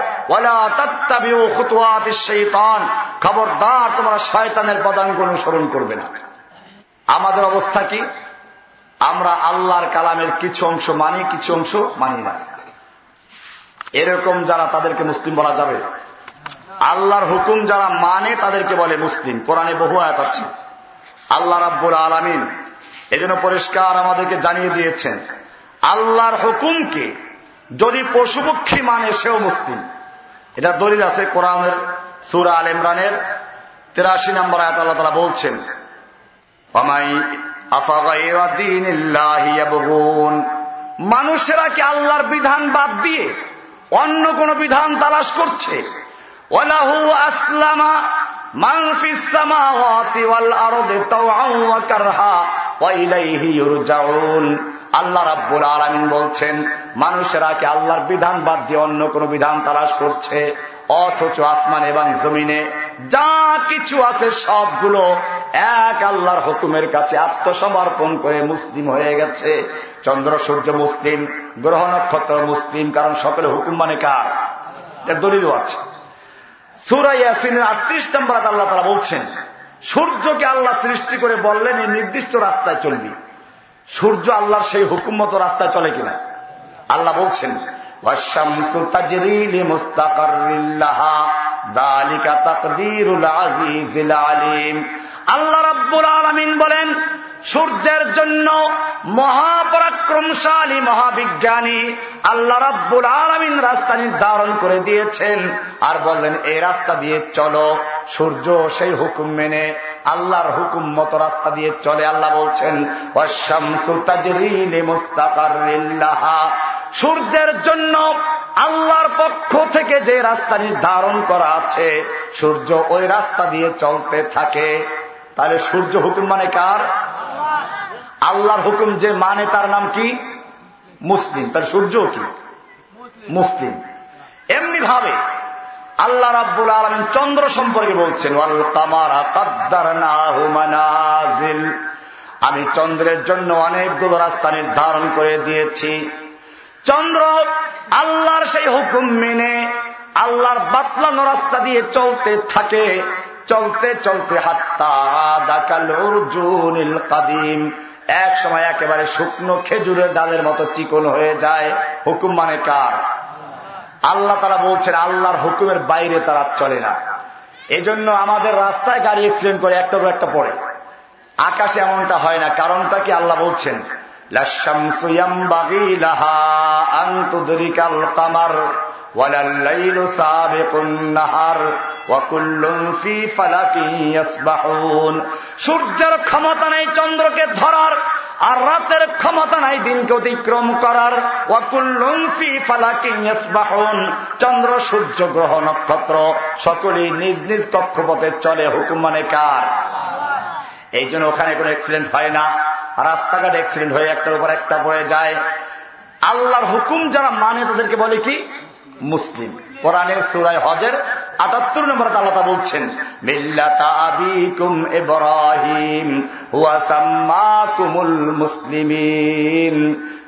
খবরদার, তোমরা শয়তানের পদাঙ্ক অনুসরণ করবে না। আমাদের অবস্থা কি? আমরা আল্লাহর কালামের কিছু অংশ মানি, কিছু অংশ মানি না। এরকম যারা তাদেরকে মুসলিম বলা যাবে? আল্লাহর হুকুম যারা মানে তাদেরকে বলে মুসলিম। কোরআনে বহু আয়াত আছে। আল্লাহ রাব্বুল আলমিন এজন্য পরিষ্কার আমাদেরকে জানিয়ে দিয়েছেন, আল্লাহর হুকুমকে যদি পশুপক্ষী মানে সেও মুসলিম। এটা দলিল আছে কোরআনের সুরা আল ইমরানের তেরাশি নম্বর আয়াত আল্লাহ তারা বলছেন মানুষেরা কি আল্লাহর বিধান বাদ দিয়ে অন্য কোন বিধান তালাশ করছে? ওলাহু আসলামা আল্লাহ রাব্বুল আলমিন বলছেন, মানুষেরা কি আল্লাহর বিধান বাদ দিয়ে অন্য কোন বিধান তালাশ করছে? অথচ আসমান এবং জমিনে যা কিছু আছে সবগুলো এক আল্লাহর হুকুমের কাছে আত্মসমর্পণ করে মুসলিম হয়ে গেছে। চন্দ্র, সূর্য মুসলিম, গ্রহ নক্ষত্র মুসলিম, কারণ সকলে হুকুম মানে কার? দলিল আছে। সুরাই ইয়াসিনের আটত্রিশ নম্বর আল্লাহ তারা বলছেন, সূর্যকে আল্লাহ সৃষ্টি করে বললেন এই নির্দিষ্ট রাস্তায় চলবি। সূর্য আল্লাহর সেই হুকুম মতো রাস্তায় চলে কিনা? আল্লাহ বলছেন আল্লাহ রাব্বুল আলমিন বলেন সূর্যের জন্য মহাপরাক্রমশালী মহাবিজ্ঞানী আল্লাহ রাব্বুল আলমিন রাস্তা নির্ধারণ করে দিয়েছেন আর বললেন, এই রাস্তা দিয়ে চলো। সূর্য সেই হুকুম মেনে আল্লাহর হুকুম মতো রাস্তা দিয়ে চলে। আল্লাহ বলছেন সূর্যের জন্য আল্লাহর পক্ষ থেকে যে রাস্তা নির্ধারণ করা আছে, সূর্য ওই রাস্তা দিয়ে চলতে থাকে। তাহলে সূর্য হুকুম মানে কার? আল্লাহর হুকুম যে মানে তার নাম কি? মুসলিম। তার সূর্য কি? মুসলিম। এমনি ভাবে আল্লাহ রাব্বুল আলমিন চন্দ্র সম্পর্কে বলছেন আমি চন্দ্রের জন্য অনেকগুলো রাস্তা নির্ধারণ করে দিয়েছি। চন্দ্র আল্লাহর সেই হুকুম মেনে আল্লাহর বাতলানো রাস্তা দিয়ে চলতে থাকে। চলতে চলতে হাত্তা দাকাল কাদিম। এক সময় একেবারে শুকনো খেজুরের ডালের মতো চিকন হয়ে যায়। হুকুম মানে কার? আল্লাহ তারা বলছেন, আল্লাহর হুকুমের বাইরে তারা চলে না। এজন্য আমাদের রাস্তায় গাড়ি এক্সিডেন্ট করে, একটা পর একটা পড়ে আকাশে এমনটা হয় না, কারণটা কি আল্লাহ বলছেন? কামার। সূর্যের ক্ষমতা নেই, চন্দ্রকে ধরার, আর রাতের ক্ষমতা নাই, দিনকে অতিক্রম করার। ওয়াকুল্লুমফি ফালাকিবাহন চন্দ্র, সূর্য, গ্রহ, নক্ষত্র, সকলেই নিজ নিজ কক্ষপথে চলে। হুকুম মানে কার? এই জন্য ওখানে কোনো অ্যাক্সিডেন্ট হয় না। রাস্তাঘাট অ্যাক্সিডেন্ট হয়ে একটার উপর একটা পড়ে যায়। আল্লাহর হুকুম যারা মানে তাদেরকে বলে কি? মুসলিম। কোরআনের সুরায় হজের আটাত্তর নম্বর আল্লাহ বলছেন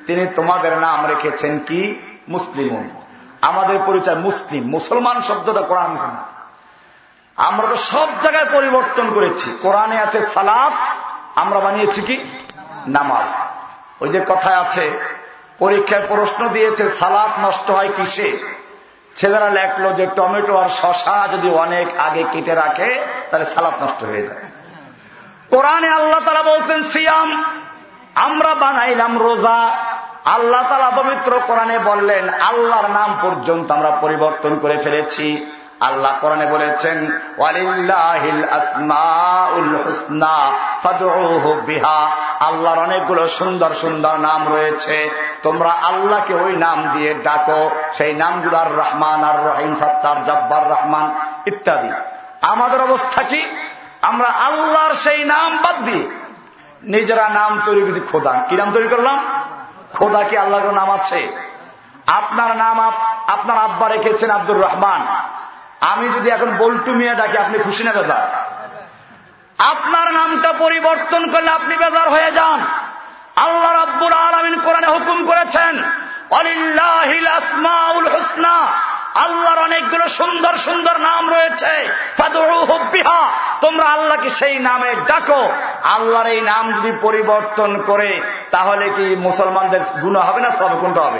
তিনি তোমাদের নাম রেখেছেন কি? মুসলিমুন। আমাদের পরিচয় মুসলিম। মুসলমান শব্দটা কোরআন আমরা তো সব জায়গায় পরিবর্তন করেছি। কোরআনে আছে সালাত, আমরা বানিয়েছি কি? নামাজ। ওই যে কথায় আছে, পরীক্ষায় প্রশ্ন দিয়েছে, সালাত নষ্ট হয় কিসে? ছেলেরা লেখলো যে টমেটো আর শশা যদি অনেক আগে কেটে রাখে, তাহলে সালাত নষ্ট হয়ে যায়। কোরআনে আল্লাহ তারা বলছেন, সিয়াম, আমরা বানাইলাম রোজা। আল্লাহ তালা পবিত্র কোরআনে বললেন, আল্লাহর নাম পর্যন্ত আমরা পরিবর্তন করে ফেলেছি। আল্লাহ কোরআনে বলেছেন আল্লাহর অনেকগুলো সুন্দর সুন্দর নাম রয়েছে। তোমরা আল্লাহকে ওই নাম দিয়ে ডাকো, সেই নামগুলো আর রহমান আর রহিম, সত্তার জব্বার রহমান ইত্যাদি। আমাদের অবস্থা কি? আমরা আল্লাহর সেই নাম বাদ দিয়ে নিজেরা নাম তৈরি করেছি খোদা। কি নাম তৈরি করলাম? খোদা কি আল্লাহর নাম আছে? আপনার নাম আপনার আব্বা রেখেছেন আব্দুর রহমান। আমি যদি এখন বল্টু মিয়া ডাকি আপনি খুশি না বেজার? আপনার নামটা পরিবর্তন করলে আপনি বেজার হয়ে যান। আল্লাহ রাব্বুল আলমিন কোরআনে হুকুম করেছেন অলিল্লাহিল আসমাউল হুসনা আল্লাহর অনেকগুলো সুন্দর সুন্দর নাম রয়েছে। তোমরা আল্লাহকে সেই নামে ডাকো। আল্লাহর এই নাম যদি পরিবর্তন করে তাহলে কি মুসলমানদের গুণ হবে না সব কোনটা হবে?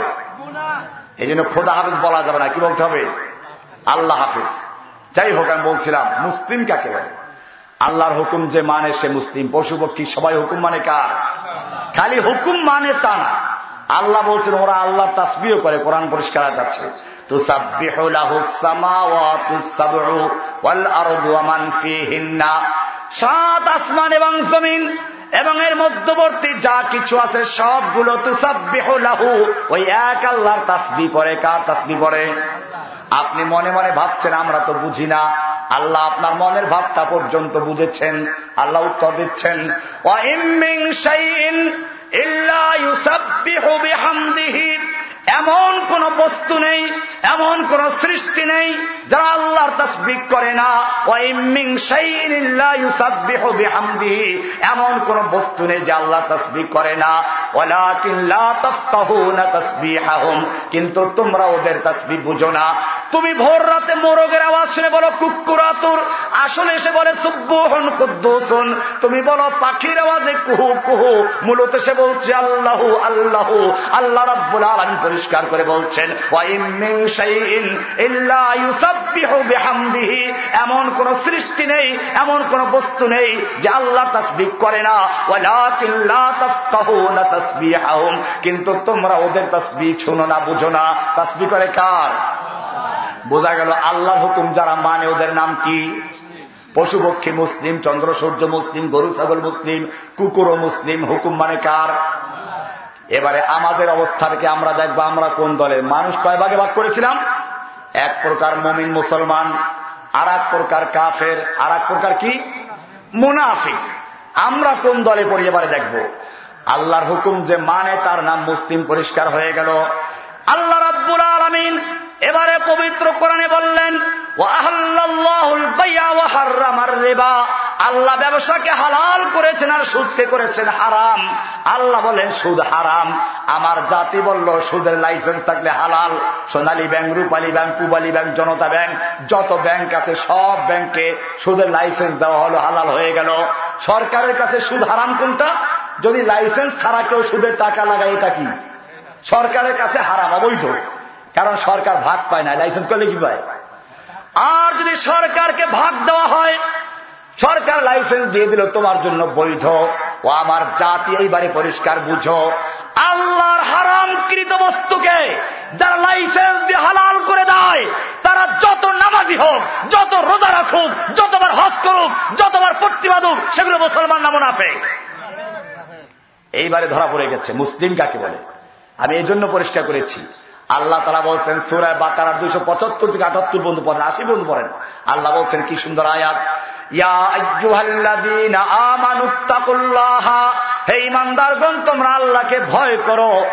এই জন্য খোদা হাফিজ বলা যাবে না কি বলতে হবে? আল্লাহ হাফিজ। যাই হোক, আমি বলছিলাম, মুসলিম কাকে বলে? আল্লাহর হুকুম যে মানে সে মুসলিম। পশু পক্ষী, সবাই হুকুম মানে কার? খালি হুকুম মানে তা না। আল্লাহ বলছেন, ওরা আল্লাহর তাসবিও করে, কোরআন পরিষ্কার আছে। সাত আসমান এবং জমিন এবং এর মধ্যবর্তী যা কিছু আছে সবগুলো তুসাবিহু ওই এক আল্লাহর তাসবি পরে কার তাসবি পরে আপনি মনে মনে ভাবছেন, আমরা তো বুঝি না। আল্লাহ আপনার মনের ভাবটা পর্যন্ত বুঝেছেন, আল্লাহ উত্তর দিচ্ছেন। এমন কোন বস্তু নেই, এমন কোন সৃষ্টি নেই যারা আল্লাহর তসবিক করে না এমন কোন বস্তু নেই যে আল্লাহ তসবিক করে না। কিন্তু তোমরা ওদের তসবি বুঝো না। তুমি ভোর রাতে মোরগের আওয়াজ শুনে বলো, কুকুরাতুর আসলে এসে বলে, সুব্বহন কুদ্দুসন তুমি বলো, পাখির আওয়াজে কুহু কুহু মূলত সে বলছে, আল্লাহ আল্লাহ আল্লাহ রাব্বুল আলম পরিষ্কার করে বলছেন এমন কোন সৃষ্টি নেই, এমন কোন বস্তু নেই যে আল্লাহ তসবিক করে না। কিন্তু তোমরা ওদের তসবি শুনো না, বুঝো না। তসবি করে কার? বোঝা গেল আল্লাহর হুকুম যারা মানে ওদের নাম কি? পশুপক্ষী মুসলিম, চন্দ্র সূর্য মুসলিম, গরু, ছাগল মুসলিম, কুকুরও মুসলিম, হুকুম মানে কার? এবারে আমাদের অবস্থাটাকে আমরা দেখব? আমরা কোন দলে মানুষ কয় ভাগে ভাগ করেছিলাম? এক প্রকার মমিন মুসলমান আর এক প্রকার কাফের আর এক প্রকার কি? মুনাফিক। আমরা কোন দলে পড়ি এবারে দেখব। আল্লাহর হুকুম যে মানে তার নাম মুসলিম পরিষ্কার হয়ে গেল। আল্লাহ রাব্বুল আলমিন এবারে পবিত্র কোরআনে বললেন আল্লাহ ব্যবসাকে হালাল করেছেন আর সুদকে করেছেন হারাম। আল্লাহ বলেন, সুদ হারাম। আমার জাতি বলল, সুদের লাইসেন্স থাকলে হালাল। Sonali bank, Rupali bank, Pubali bank, Janata bank, যত ব্যাংক আছে সব ব্যাংকে সুদের লাইসেন্স দেওয়া হলো, হালাল হয়ে গেল। সরকারের কাছে সুদ হারাম কোনটা? যদি লাইসেন্স ছাড়া কেউ সুদের টাকা লাগায়, এটা কি? সরকারের কাছে হারাম, অবৈধ। কারণ সরকার ভাগ পায় না লাইসেন্স করলে কি পায়? আর যদি সরকারকে ভাগ দেওয়া হয়, সরকার লাইসেন্স দিয়ে দিল, তোমার জন্য বৈধ। ও আমার জাতি এইবারে পরিষ্কার, বুঝো। আল্লাহর হারামকৃত বস্তুকে যারা লাইসেন্স দিয়ে হালাল করে দেয়, তারা যত নামাজি হোক, যত রোজা রাখুক, যতবার হজ করুক, যতবার প্রতিবাদুক সেগুলো মুসলমান নাম নাফে এইবারে ধরা পড়ে গেছে, মুসলিম কাকে বলে? আমি এই জন্য পরিষ্কার করেছি আল্লাহ তারা বলছেন সুরায় বাকারা দুইশো পঁচাত্তর থেকে আটাত্তর বন্ধু পড়েন, আশি বন্ধু পড়েন। আল্লাহ বলছেন, কি সুন্দর আয়াত। হে তোমরা আল্লাহকে ভয় করো।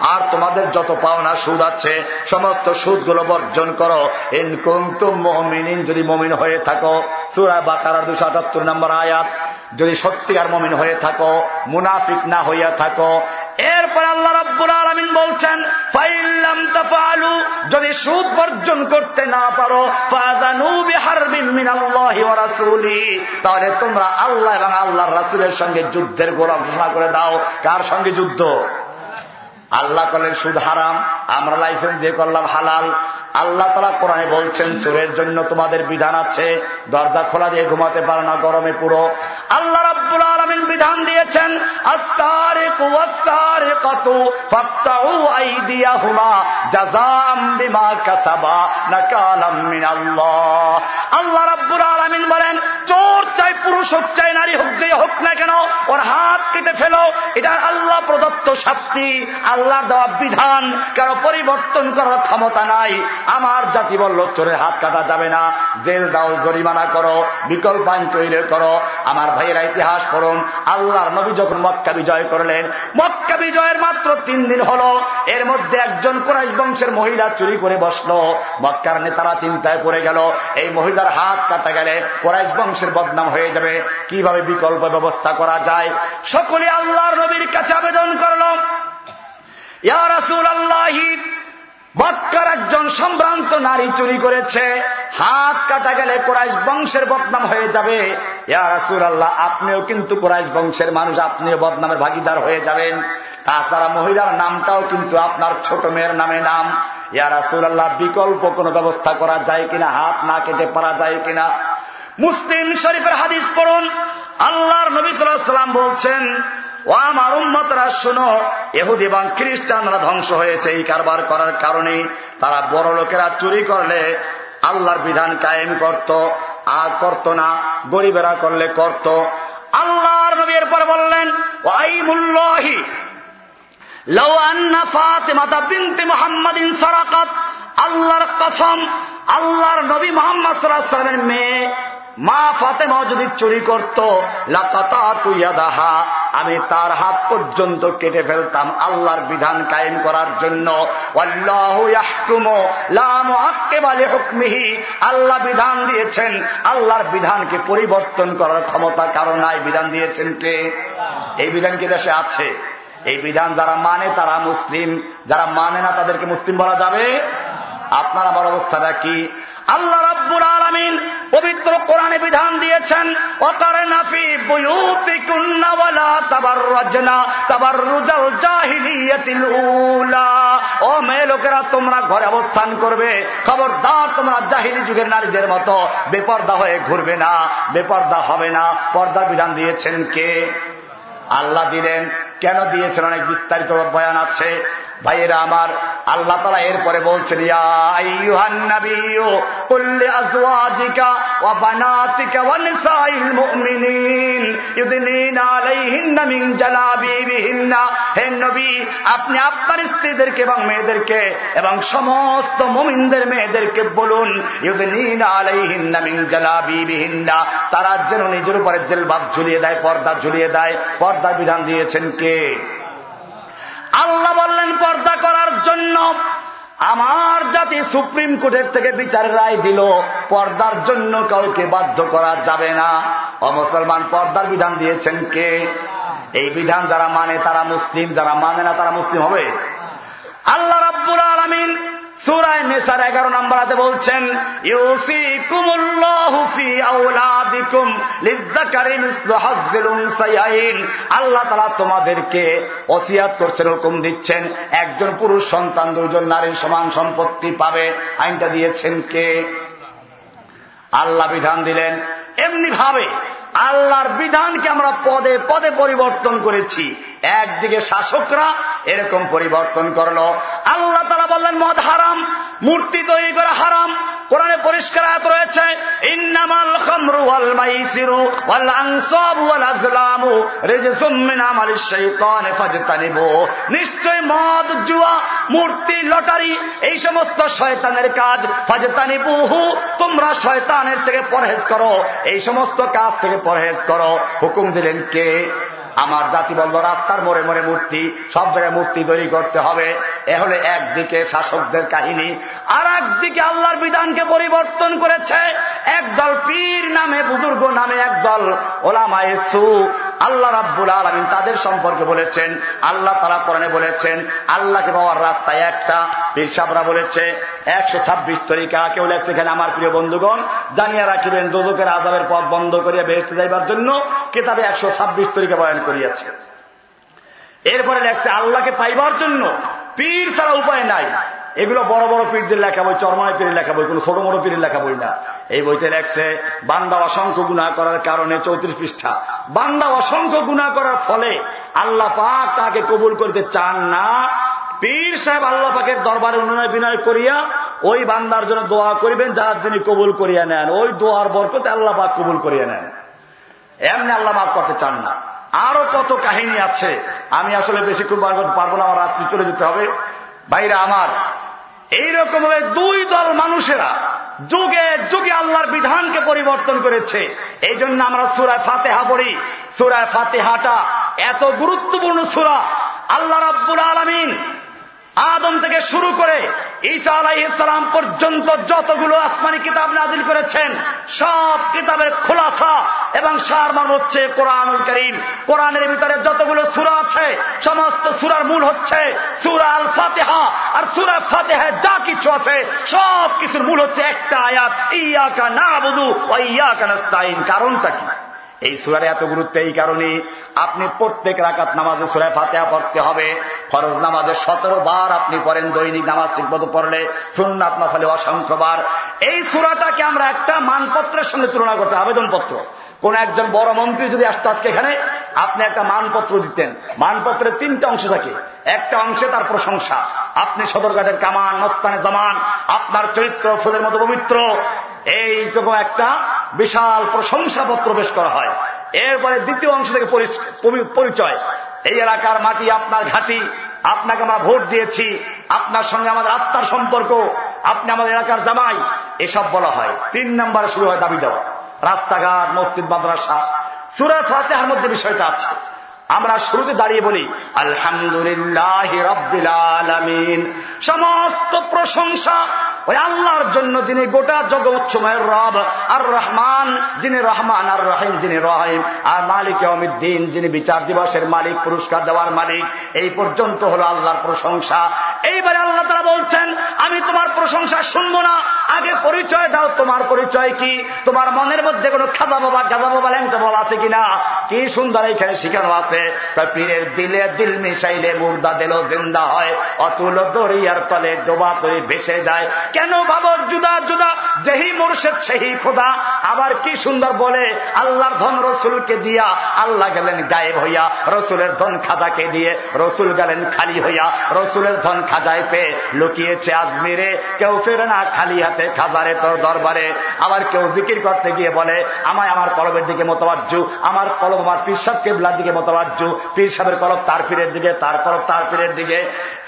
আর তোমাদের যত পাওনা সুদ আছে, সমস্ত সুদগুলো বর্জন করো। ইনকুম তুম মমিন যদি মমিন হয়ে থাকো। সুরা বাকারা দুশো আটাত্তর নম্বর আয়াত। যদি সত্যিকার মমিন হয়ে থাকো, মুনাফিক না হইয়া থাকো, এরপর আল্লাহ রাব্বুল আলমিন বলছেন ফাইল্লাম তাফালু যদি সুদ বর্জন করতে না পারো তাহলে তোমরা আল্লাহ এবং আল্লাহর রাসুলের সঙ্গে যুদ্ধের গোড়া ঘোষণা করে দাও। কার সঙ্গে যুদ্ধ? আল্লাহ কলের সুদ হারাম, আমরা লাইসেন্স দিয়ে করলাম হালাল আল্লাহ তালা কোরআনে বলছেন, চোরের জন্য তোমাদের বিধান আছে, দরজা খোলা দিয়ে ঘুমাতে পারে না গরমে পুরো। আল্লাহ রাব্বুল আলমিন বিধান দিয়েছেন আল্লাহ রাব্বুল আলমিন বলেন, চোর চাই পুরুষ হোক, চাই নারী হোক, যে হোক না কেন, ওর হাত কেটে ফেলো, এটা আল্লাহ প্রদত্ত শাস্তি আল্লাহ দেওয়া বিধান, কারও পরিবর্তন করার ক্ষমতা নাই। আমার জাতি বলল চোরের হাত কাটা যাবে না। জেল দাও, জরিমানা করো, বিকল্প আইন তৈরি করো। আমার ভাইয়েরা ইতিহাস পড়ুন। আল্লাহর নবী যখন মক্কা বিজয় করলেন, মক্কা বিজয়ের মাত্র তিন দিন হল। এর মধ্যে একজন কোরাইশ বংশের মহিলা চুরি করে বসল। মক্কার নেতারা চিন্তায় পড়ে গেল, এই মহিলার হাত কাটা গেলে কোরাইশ বংশের বদনাম হয়ে যাবে। কীভাবে বিকল্প ব্যবস্থা করা যায়? সকলে আল্লাহর নবীর কাছে আবেদন করল। ইয়া রাসুল আল্লাহি মক্কার একজন সম্ভ্রান্ত নারী চুরি করেছে। হাত কাটা গেলে কোরাইশ বংশের বদনাম হয়ে যাবে। ইয়া রাসুল আল্লাহ আপনিও কিন্তু কোরাইশ বংশের মানুষ, আপনিও বদনামের ভাগিদার হয়ে যাবেন। তাছাড়া মহিলার নামটাও কিন্তু আপনার ছোট মেয়ের নামে নাম। ইয়া রাসুল আল্লাহ বিকল্প কোন ব্যবস্থা করা যায় কিনা? হাত না কেটে পারা যায় কিনা? মুসলিম শরীফের হাদিস পড়ুন। আল্লাহর নবী সাল্লাহ সাল্লাম বলছেন ও আমার উন্মতরা শুনো এহুদি এবং খ্রিস্টানরা ধ্বংস হয়েছে এই কারবার করার কারণে। তারা বড় লোকেরা চুরি করলে, আল্লাহর বিধান কায়েম করত, আর করত না, গরিবেরা করলে করত। আল্লাহর নবী এরপরে বললেন ওয়াই মুল্লাহি লও আন্না ফাতেমাতা বিনতে মুহাম্মাদিন সারাকাত, আল্লাহর কসম, আল্লাহর নবী মোহাম্মদ সাল্লাহ মেয়ে মা ফাতেমা যদি চুরি করত লাকাতা আমি তার হাত পর্যন্ত কেটে ফেলতাম আল্লাহর বিধান কায়েম করার জন্য। আল্লাহ বিধান দিয়েছেন, আল্লাহর বিধানকে পরিবর্তন করার ক্ষমতা কারণ নাই। বিধান দিয়েছেন কে? এই বিধান কি দেশে আছে? এই বিধান যারা মানে তারা মুসলিম। যারা মানে না তাদেরকে মুসলিম বলা যাবে? আপনার আমার অবস্থাটা কি? আল্লাহ রাব্বুল আলমিন পবিত্র কোরআনে বিধান দিয়েছেন অকার নাফি বুয়ুতি কুন্নাওয়ালা তাবার রজনা তাবার রুজাল জাহিলিয়াতিল উলা। ও মেয়ে লোকেরা, তোমরা ঘরে অবস্থান করবে। খবরদার, তোমরা জাহিলি যুগের নারীদের মতো বেপর্দা হয়ে ঘুরবে না, বেপর্দা হবে না। পর্দার বিধান দিয়েছেন কে? আল্লাহ দিলেন। কেন দিয়েছেন? অনেক বিস্তারিত বয়ান আছে। ভাইয়েরা আমার, আল্লাহ তালা এরপরে বলছেন আপনি আপনার স্ত্রীদেরকে এবং মেয়েদেরকে এবং সমস্ত মোমিনদের মেয়েদেরকে বলুন তারা যেন নিজের উপরে জেলবাব ঝুলিয়ে দেয়, পর্দা ঝুলিয়ে দেয়। পর্দা বিধান দিয়েছেন কে? আল্লাহ বললেন, পর্দা করার জন্য আমার জাতি সুপ্রিম কোর্টের থেকে বিচারের রায় দিল। পর্দার জন্য কাউকে বাধ্য করা যাবে না। অমুসলমান পর্দার বিধান দিয়েছেন কে? এই বিধান যারা মানে তারা মুসলিম, যারা মানে না তারা মুসলিম হবে। আল্লাহ রাব্বুল আলমিন সুরায় নেসার এগারো নম্বর হাতে বলছেন আল্লাহ তালা তোমাদেরকে অসিয়াত করছেন, হুকুম দিচ্ছেন, একজন পুরুষ সন্তান দুজন নারীর সমান সম্পত্তি পাবে। আইনটা দিয়েছেন কে? আল্লাহ বিধান দিলেন। এমনি ভাবে আল্লাহর বিধানকে আমরা পদে পদে পরিবর্তন করেছি। একদিকে শাসকরা এরকম পরিবর্তন করল। আল্লাহ তারা বললেন, মদ হারাম, মূর্তি তৈরি করা হারাম, কোরআনে পরিষ্কার আয়াত রয়েছে নিশ্চয় মদ, জুয়া, মূর্তি, লটারি, এই সমস্ত শয়তানের কাজ। ফাজতানিবুহু, তোমরা শয়তানের থেকে পরহেজ করো, এই সমস্ত কাজ থেকে পরহেজ করো। হুকুম দিলেন কে? আমার জাতি বলল রাস্তার মোড়ে মোড়ে মূর্তি, সব জায়গায় মূর্তি তৈরি করতে হবে। এ হলে একদিকে শাসকদের কাহিনী, আর একদিকে আল্লাহর বিধানকে পরিবর্তন করেছে। একদল পীর নামে, বুজুর্গ নামে একদল ওলামায়ে সু। আল্লাহ রাব্বুল আলমিন তাদের সম্পর্কে বলেছেন, আল্লাহ তারা কোরআনে বলেছেন, আল্লাহকে পাওয়ার রাস্তায় একটা। পীর সাবরা বলেছে, একশো ছাব্বিশ তরিকা কেউ লেখছে এখানে, আমার প্রিয় বন্ধুগণ, জানিয়ে রাখিবেন দোজকের আজাবের পথ বন্ধ করিয়া বেহেস্তে যাইবার জন্য কেতাবে একশো ছাব্বিশ তরিকা বয়ান করিয়াছে। এরপরে লেখছে, আল্লাহকে পাইবার জন্য পীর ছাড়া উপায় নাই। এগুলো বড় বড় পীরদের লেখা বই, চরমায় পীরের লেখা বই, কোন ছোট মোটো পীরের লেখা বই না। এই বইতে লেখছে, বান্দা অসংখ্য গুণা করার কারণে চৌত্রিশ পৃষ্ঠা। বান্দা অসংখ্য গুণা করার ফলে আল্লাহ পাক তাকে কবুল করতে চান না। পীর সাহেব আল্লাহ পাকের দরবারে উন্নয়ন বিনয় করিয়া ওই বান্দার জন্য দোয়া করিবেন যারা তিনি কবুল করিয়া নেন। ওই দোয়ার বরকতে আল্লাহ পাক কবুল করিয়া নেন। এমনি আল্লাহ মাফ করতে চান না। আরও কত কাহিনী আছে। আমি আসলে বেশিক্ষণ বার করতে পারব না, আমার রাত্রি চলে যেতে হবে। বাইরে আমার এইরকম দুই দল মানুষেরা যুগে যুগে আল্লাহর বিধানকে পরিবর্তন করেছে। এই জন্য আমরা সুরায় ফাতেহা পড়ি। সুরায় ফাতেহাটা এত গুরুত্বপূর্ণ সুরা। আল্লাহ রাব্বুল আলমিন আদম থেকে শুরু করে ঈসা আলাই ইসলাম পর্যন্ত যতগুলো আসমানি কিতাব নাজিল করেছেন, সব কিতাবের খোলাসা এবং সারমান হচ্ছে কোরআনুল করিম। কোরআনের ভিতরে যতগুলো সুরা আছে, সমস্ত সুরার মূল হচ্ছে সুরা আল ফাতেহা আর সুরা ফাতেহা যা কিছু আছে, সব কিছুর মূল হচ্ছে একটা আয়াত, ইয়াকা না বুধু ও ইয়াকা নাস্তাইন কারণটা কি? এই সুরারে এত গুরুত্ব এই কারণে আপনি প্রত্যেক রাকাত নামাজে সুরায় ফাতেহা পড়তে হবে। ফরজ নামাজে সতেরো বার আপনি পড়েন, দৈনিক নামাজ ঠিকমতো পড়লে সুন্নাত ফলে অসংখ্য বার। এই সুরাটাকে আমরা একটা মানপত্রের সঙ্গে তুলনা করতে আবেদনপত্র। কোন একজন বড় মন্ত্রী যদি আসতো আজকে এখানে, আপনি একটা মানপত্র দিতেন। মানপত্রের তিনটা অংশ থাকে। একটা অংশে তার প্রশংসা। আপনি সদরঘাটের কামান, মস্তানে জামান, আপনার চরিত্র, ফুলের মতো পবিত্র। এইরকম একটা বিশাল প্রশংসাপত্র পেশ করা হয়, এরপরে দ্বিতীয় অংশ থেকে পরিচয়। এই এলাকার মাটি, আপনার ঘাটি, আপনাকে আমরা ভোট দিয়েছি, আপনার সঙ্গে আমাদের আত্মার সম্পর্ক, আপনি আমাদের এলাকার জামাই, এসব বলা হয়। তিন নম্বরে শুরু হয় দাবি দেওয়া। রাস্তাঘাট, মসজিদ, মাদ্রাসা। সুরের ফাতেহার মধ্যে বিষয়টা আছে। আমরা শুরুতে দাঁড়িয়ে বলি, আলহামদুলিল্লাহ রব্বিল আলমিন। সমস্ত প্রশংসা ওই আল্লাহর জন্য যিনি গোটা জগৎ সময়ের রব আর রহমান যিনি রহমান আর রহিম যিনি রহিম, আর মালিক অমিদ্দিন যিনি বিচার দিবসের মালিক, পুরস্কার দেওয়ার মালিক, এই পর্যন্ত হল আল্লাহর প্রশংসা। এইবারে আল্লাহ তারা বলছেন, আমি তোমার প্রশংসা শুনব না, আগে পরিচয় দাও, তোমার পরিচয় কি? তোমার মনের মধ্যে কোনো খাদা বাবা, গাদা বাবা, ল্যাংটা বল আছে কিনা? কি সুন্দর এইখানে শিখানো আছে? পীরের দিলে দিল মিশাইলে মুর্দা দিল জিন্দা হয়, অতুল দরিয়ার তলে ডোবা তরি ভেসে যায় কেন ভাবো জুদা জুদা? যেহি মুর্শেদ, সেহি খোদা। আবার কি সুন্দর বলে, আল্লাহর ধন রসুলকে দিয়া আল্লাহ গেলেন গায়েব হইয়া, রসুলের ধন খাজাকে দিয়ে রসুল গেলেন খালি হইয়া, রসুলের ধন খাজায় পেয়ে লুকিয়েছে আজমিরে। কেউ ফেরে না খালি হাতে খাজারে তোর দরবারে। আবার কেউ জিকির করতে গিয়ে বলে, আমায় আমার কলবের দিকে মতবাজ্জু, আমার কলব আমার পিসাব কেবলার দিকে মতবাজ্জু, পীর সাহেবের কলব তার পীরের দিকে, তার কলব তার পীরের দিকে।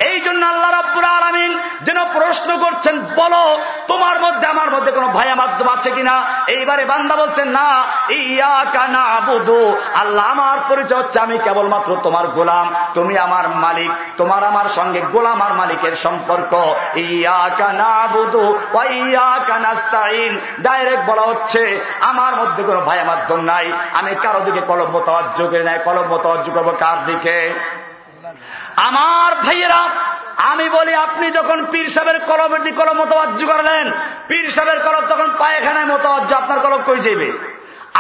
এই জন্য আল্লাহ রব্বুর আলমিন যেন প্রশ্ন করছেন বলো, তোমার মধ্যে, আমার মধ্যে কোনো ভায়া মাধ্যম আছে কিনা? এইবারে বান্দা বলছেন না ইয়া কানা বুধু আল্লাহ আমার পরিচয় হচ্ছে, আমি কেবলমাত্র তোমার গোলাম, তুমি আমার মালিক, তোমার আমার সঙ্গে গোলাম আর মালিকের সম্পর্ক। ইয়া কানা বুধু ইয়া কানাস্তাইন ডাইরেক্ট বলা হচ্ছে, আমার মধ্যে কোনো ভায়া মাধ্যম নাই, আমি কারও দিকে কলম মতওয়াজ্য করে নাই। কলম মতওয়াজ্য করব কার দিকে? আমার ভাইয়েরা, আমি বলি, আপনি যখন পীর সাহেবের কলমের দিকে কলম মতবাজ্য করলেন পীর সাহেবের কলম তখন পায়খানায় মতবাজ্য আপনার কলম কই যাইবে?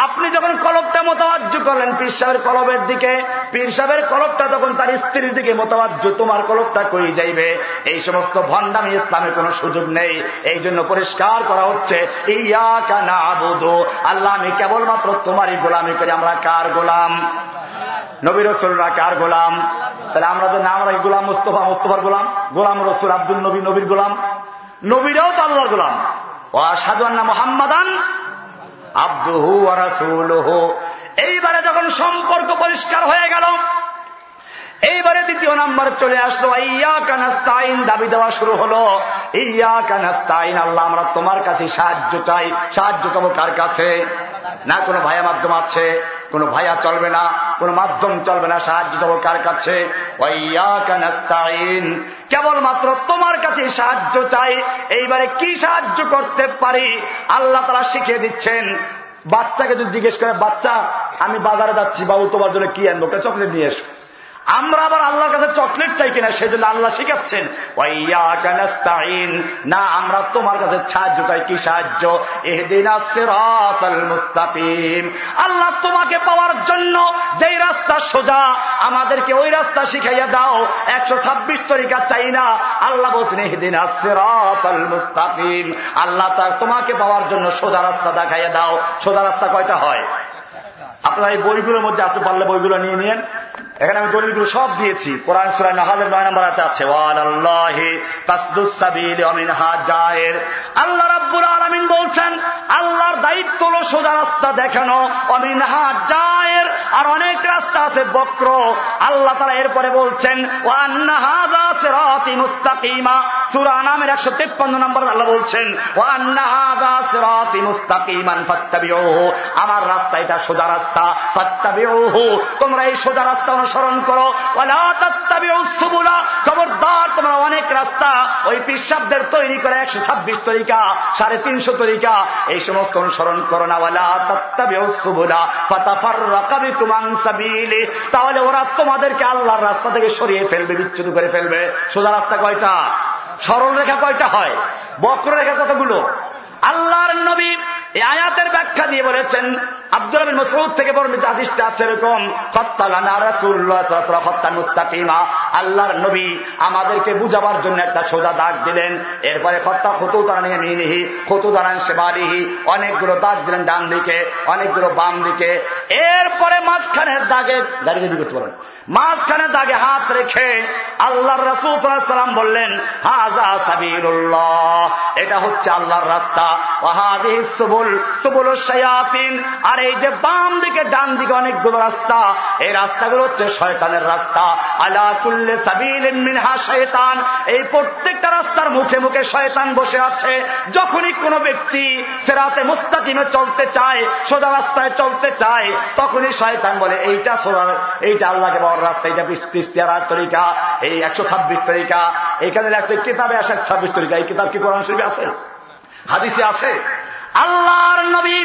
আপনি যখন কলবটা মতবাজ্য করলেন, পীর সাহেবের কলবের দিকে, পীর সাহেবের কলবটা তখন তার স্ত্রীর দিকে মতবাজ্য তোমার কলবটা কই যাইবে? এই সমস্ত ভণ্ডামি ইসলামের কোনো সুযোগ নেই। এই জন্য পরিষ্কার করা হচ্ছে, ইয়া কানা আল্লাহ আমি কেবলমাত্র তোমারই গোলামি করি, আমরা কার গোলাম? নবী রসুলরা কার গোলাম। তাহলে আমরা যে নাম রাখি গোলাম মুস্তফা, মুস্তফার গোলাম গোলাম রসুল আব্দুল নবী, নবীর গোলাম। নবীরাও তো আল্লাহর গোলাম। ও সাজুয়ান্না মোহাম্মদান আব্দুহু রাসুলহু। এইবারে যখন সম্পর্ক পরিষ্কার হয়ে গেল, এইবারে দ্বিতীয় নাম্বার চলে আসলো ইয়া কানাস্তাইন দাবি দেওয়া শুরু হলো ইয়া কানাস্তাইন আল্লাহ আমরা তোমার কাছে সাহায্য চাই। সাহায্য চাবো কার কাছে? না কোনো ভাইয়া মাধ্যম আছে? কোন ভাইয়া চলবে না, কোন মাধ্যম চলবে না, সাহায্য চলো কার কাছে? কেবলমাত্র তোমার কাছে সাহায্য চাই, এইবারে কি সাহায্য করতে পারি? আল্লাহ তারা শিখিয়ে দিচ্ছেন। বাচ্চাকে যদি জিজ্ঞেস করে, বাচ্চা, আমি বাজারে যাচ্ছি, বাবু, তোমার জন্য কি আনব? চকলেট নিয়ে এসো। আমরা আবার আল্লাহর কাছে চকলেট চাই কিনা সেজন্য আল্লাহ শিখাচ্ছেন না, আমরা তোমার কাছে সাহায্য চাই। কি সাহায্য? মুস্তাকিম। আল্লাহ তোমাকে পাওয়ার জন্য যেই রাস্তা সোজা, আমাদেরকে ওই রাস্তা শিখাইয়া দাও। একশো ছাব্বিশ তরিকা চাই না। আল্লাহ বলছেন, এহদিন আসরাতাল মুস্তাকিম। আল্লাহ তার তোমাকে পাওয়ার জন্য সোজা রাস্তা দেখাইয়া দাও। সোজা রাস্তা কয়টা হয়? আপনার এই বইগুলোর মধ্যে আছে, পারলে বইগুলো নিয়ে নিন এখানে আমি দলিলগুলো সব দিয়েছি। কোরআন নয় নম্বর আছে আল্লাহ আলমিন বলছেন, আল্লাহর দায়িত্ব হল সোজা রাস্তা দেখানো অমিন আর অনেক রাস্তা আছে বক্র। আল্লাহ তারা এরপরে বলছেন মুস্তাকিমা। সুরা নামের একশো তেপ্পান্ন নম্বর আল্লাহ বলছেন ও মুস্তাকিমান আমার রাস্তা এটা সোজা রাস্তা, ফাত্তাবিউহু। তোমরা এই সোজা রাস্তা অনুসরণ করো। খবরদার, তোমরা অনেক রাস্তা ওই পিসাবদের তৈরি করে, একশো ছাব্বিশ তরিকা, সাড়ে তিনশো তরিকা, এই সমস্ত অনুসরণ করো না। ওয়ালা তাত্তাবিউ সুবুলা। ফাতাফাররাকা বিকুম আন সাবিলি। তাহলে ওরা তোমাদেরকে আল্লাহর রাস্তা থেকে সরিয়ে ফেলবে, বিচ্যুত করে ফেলবে। সোজা রাস্তা কয়টা? সরল রেখা কয়টা হয়? বক্র রেখা কতগুলো? আল্লাহর নবী এই আয়াতের ব্যাখ্যা দিয়ে বলেছেন আব্দুল থেকে বর্ণিত আছে এরকম মুস্তাকিমা। আল্লাহর নবী আমাদেরকে বুঝাবার জন্য একটা সোজা দাগ দিলেন। এরপরে খতু দাঁড়ান সেবারিহি অনেকগুলো দাগ দিলেন ডান দিকে, অনেকগুলো বাম দিকে। এরপরে মাঝখানের দাগে দাঁড়িয়ে করতে পারেন মাঝখানের দাগে হাত রেখে আল্লাহর রসুল সাল্লাম বললেন হাজা সাবিরুল্লাহ এটা হচ্ছে আল্লাহর রাস্তা। সুবুল সুবুল আর এই যে বাম দিকে ডান দিকে অনেকগুলো রাস্তা, এই রাস্তাগুলো হচ্ছে শয়তানের রাস্তা। আলা কুল্লে সাবিলিন মিনহা শয়তান। এই প্রত্যেকটা রাস্তার মুখে মুখে শয়তান বসে আছে। যখনই কোনো ব্যক্তি সেরাতে মুস্তাকিমে চলতে চায়, সোজা রাস্তায় চলতে চায়, তখনই শয়তান বলে, এইটা সোজা, এইটা আল্লাহকে বড় রাস্তা, এইটা তিস্তিয়ার তরিকা, এই একশো ছাব্বিশ তরিকা। এইখানে লেখছে কিতাবে আসে ছাব্বিশ তরিকা। এই কিতাব কি কোরআন শরীফে আছে? হাদিসে আছে? আল্লাহর নবী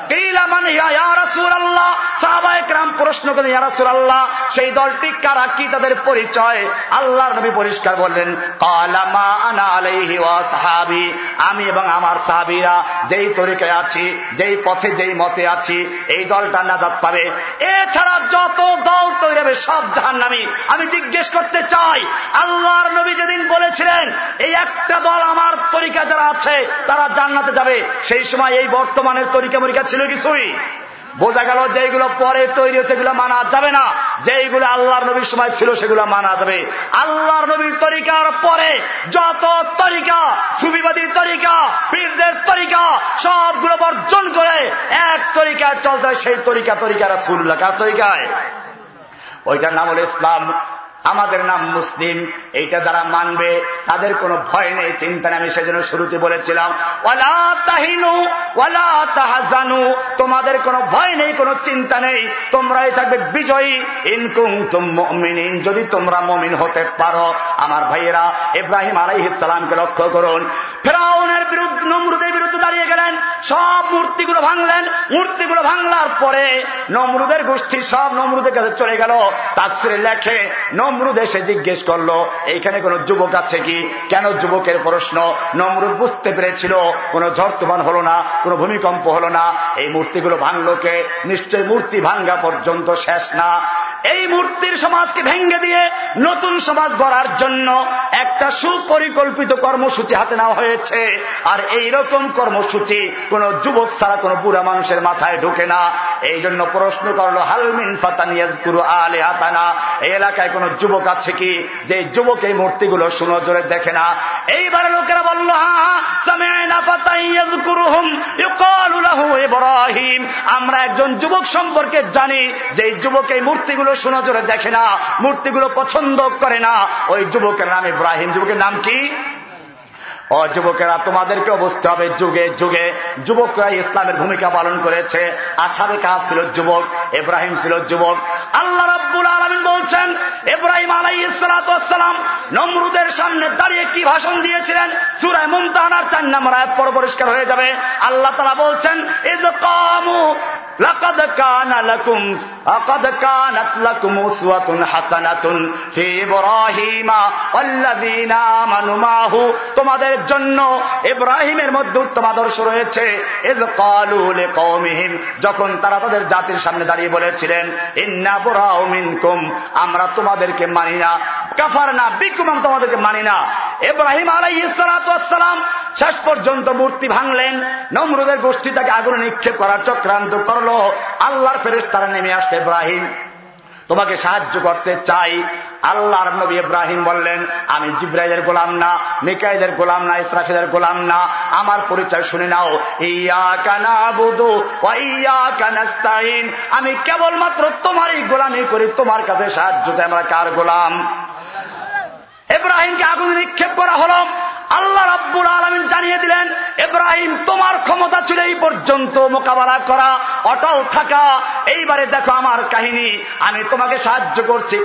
মানে প্রশ্ন করেন ইয়ারসুল্লাহ সেই দলটি কারা? কি তাদের পরিচয়? আল্লাহর নবী পরিষ্কার বললেন সাহাবি। আমি এবং আমার সাহাবিরা যেই তরিকে আছি, যেই পথে যেই মতে আছি, এই দলটা নাজাদ পাবে। এছাড়া যত দল তৈরি হবে, সব জাহান নামি আমি জিজ্ঞেস করতে চাই, আল্লাহর নবী যেদিন বলেছিলেন, এই একটা দল আমার তরিকা যারা আছে, তারা জান্নাতে যাবে। সেই সময় এই বর্তমানের তরিকা মরিকা ছিল কিছুই। বোঝা গেল যেগুলো পরে তৈরি হয়েছে সেগুলো মানা যাবে না। যেইগুলো আল্লাহর নবীর সময় ছিল, সেগুলো মানা যাবে। আল্লাহর নবীর তরিকার পরে যত তরিকা সুবিবাদী তরিকা, পীরদের তরিকা, সবগুলো বর্জন করে এক তরিকায় চলতে সেই তরিকা তরিকারা সুল্লাহ কার তরিকায়? ওইটার নাম হল ইসলাম। আমাদের নাম মুসলিম, এইটা যারা মানবে, তাদের কোনো ভয় নেই, চিন্তা আমি সেজন্য শুরুতে বলেছিলাম, ওয়ালা তাহিনু, ওয়ালা তাহাজানু, তোমাদের কোনো ভয় নেই, কোনো চিন্তা নেই, তোমরাই থাকবে বিজয়ী ইনকুম তুমিন যদি তোমরা মমিন হতে পারো। আমার ভাইয়েরা, ইব্রাহিম আলাইহিসালামকে লক্ষ্য করুন, ফেরাউনের বিরুদ্ধে, নমরুদের বিরুদ্ধে দাঁড়িয়ে সব মূর্তিগুলো ভাঙলেন, মূর্তিগুলো ভাঙলার পরে নমরুদের গোষ্ঠী সব নমরুদের কাছে চলে গেল। তার লেখে, নমরুদ এসে জিজ্ঞেস করল, এইখানে কোন যুবক আছে কি? কেন যুবকের প্রশ্ন? নমরুদ বুঝতে পেরেছিল, কোন ঝড় তুফান হলো না, কোন ভূমিকম্প হলো না। এই মূর্তিগুলো ভাঙলোকে নিশ্চয় মূর্তি ভাঙ্গা পর্যন্ত শেষ না। এই মূর্তির সমাজকে ভেঙ্গে দিয়ে নতুন সমাজ গড়ার জন্য একটা সুপরিকল্পিত কর্মসূচি হাতে নেওয়া হয়েছে। আর এই রকম কর্মসূচি কোন যুবক ছাড়া কোন বুড়া মানুষের মাথায় ঢুকে না। এই জন্য প্রশ্ন করল হালমিন ফাতানিয়াজ গুরু আলে হাতানা এই এলাকায় কোন যুবক আছে কি? যে যুবক এই মূর্তিগুলো সুনজরে দেখে না। এইবার লোকেরা বলল আমরা একজন যুবক সম্পর্কে জানি, যে যুবক এই মূর্তিগুলো সুনজরে দেখে না। মূর্তিগুলো পছন্দ করে না। ওই যুবকের নাম ইব্রাহিম। যুবকের নাম কি? ও যুবকেরা, তোমাদেরকে বুঝতে হবে যুগে যুগে যুবকরা ইসলামের ভূমিকা পালন করেছে। আসাবে কাহ ছিল যুবক এব্রাহিম ছিল যুবক। আল্লাহ রাব্বুল আলমিন বলছেন এব্রাহিম আলাই ইসালাতাম নমরুদের সামনে দাঁড়িয়ে কি ভাষণ দিয়েছিলেন? সুরায় মুমতাহানার চার নাম্বার পর পরিষ্কার হয়ে যাবে। আল্লাহ তারা বলছেন তোমাদের জন্য ইব্রাহিমের মধ্যে উত্তম আদর্শ রয়েছে। যখন তারা তাদের জাতির সামনে দাঁড়িয়ে বলেছিলেন, ইন্না বুরাউ মিনকুম। আমরা তোমাদেরকে মানি না। কাফার না বিকুম তোমাদেরকে মানি না। ইব্রাহিম আলাইহিস সালাম শেষ পর্যন্ত মূর্তি ভাঙলেন। নমরুদের গোষ্ঠী তাকে আগুনে নিক্ষেপ করার চক্রান্ত করল। আল্লাহর ফেরেস তারা নেমে আসতে ইব্রাহিম। তোমাকে সাহায্য করতে চাই। আল্লাহর নবী ইব্রাহিম বললেন, আমি জিব্রাইলের গোলাম না, মিকাইলের গোলাম না, ইসরাফিলের গোলাম না। আমার পরিচয় শুনে নাও। ইয়া কানা বুধু আমি কেবলমাত্র তোমারই গোলামি করি। তোমার কাছে সাহায্য চাই। আমরা কার গোলাম? ইব্রাহিমকে আগুন নিক্ষেপ করা হল। আল্লাহ রাব্বুল আলমিন জানিয়ে দিলেন, ইব্রাহিম, তোমার ক্ষমতা ছিল এই পর্যন্ত মোকাবেলা করা, অটল থাকা। এইবারে দেখো আমার কাহিনী। আমি তোমাকে সাহায্য করছি।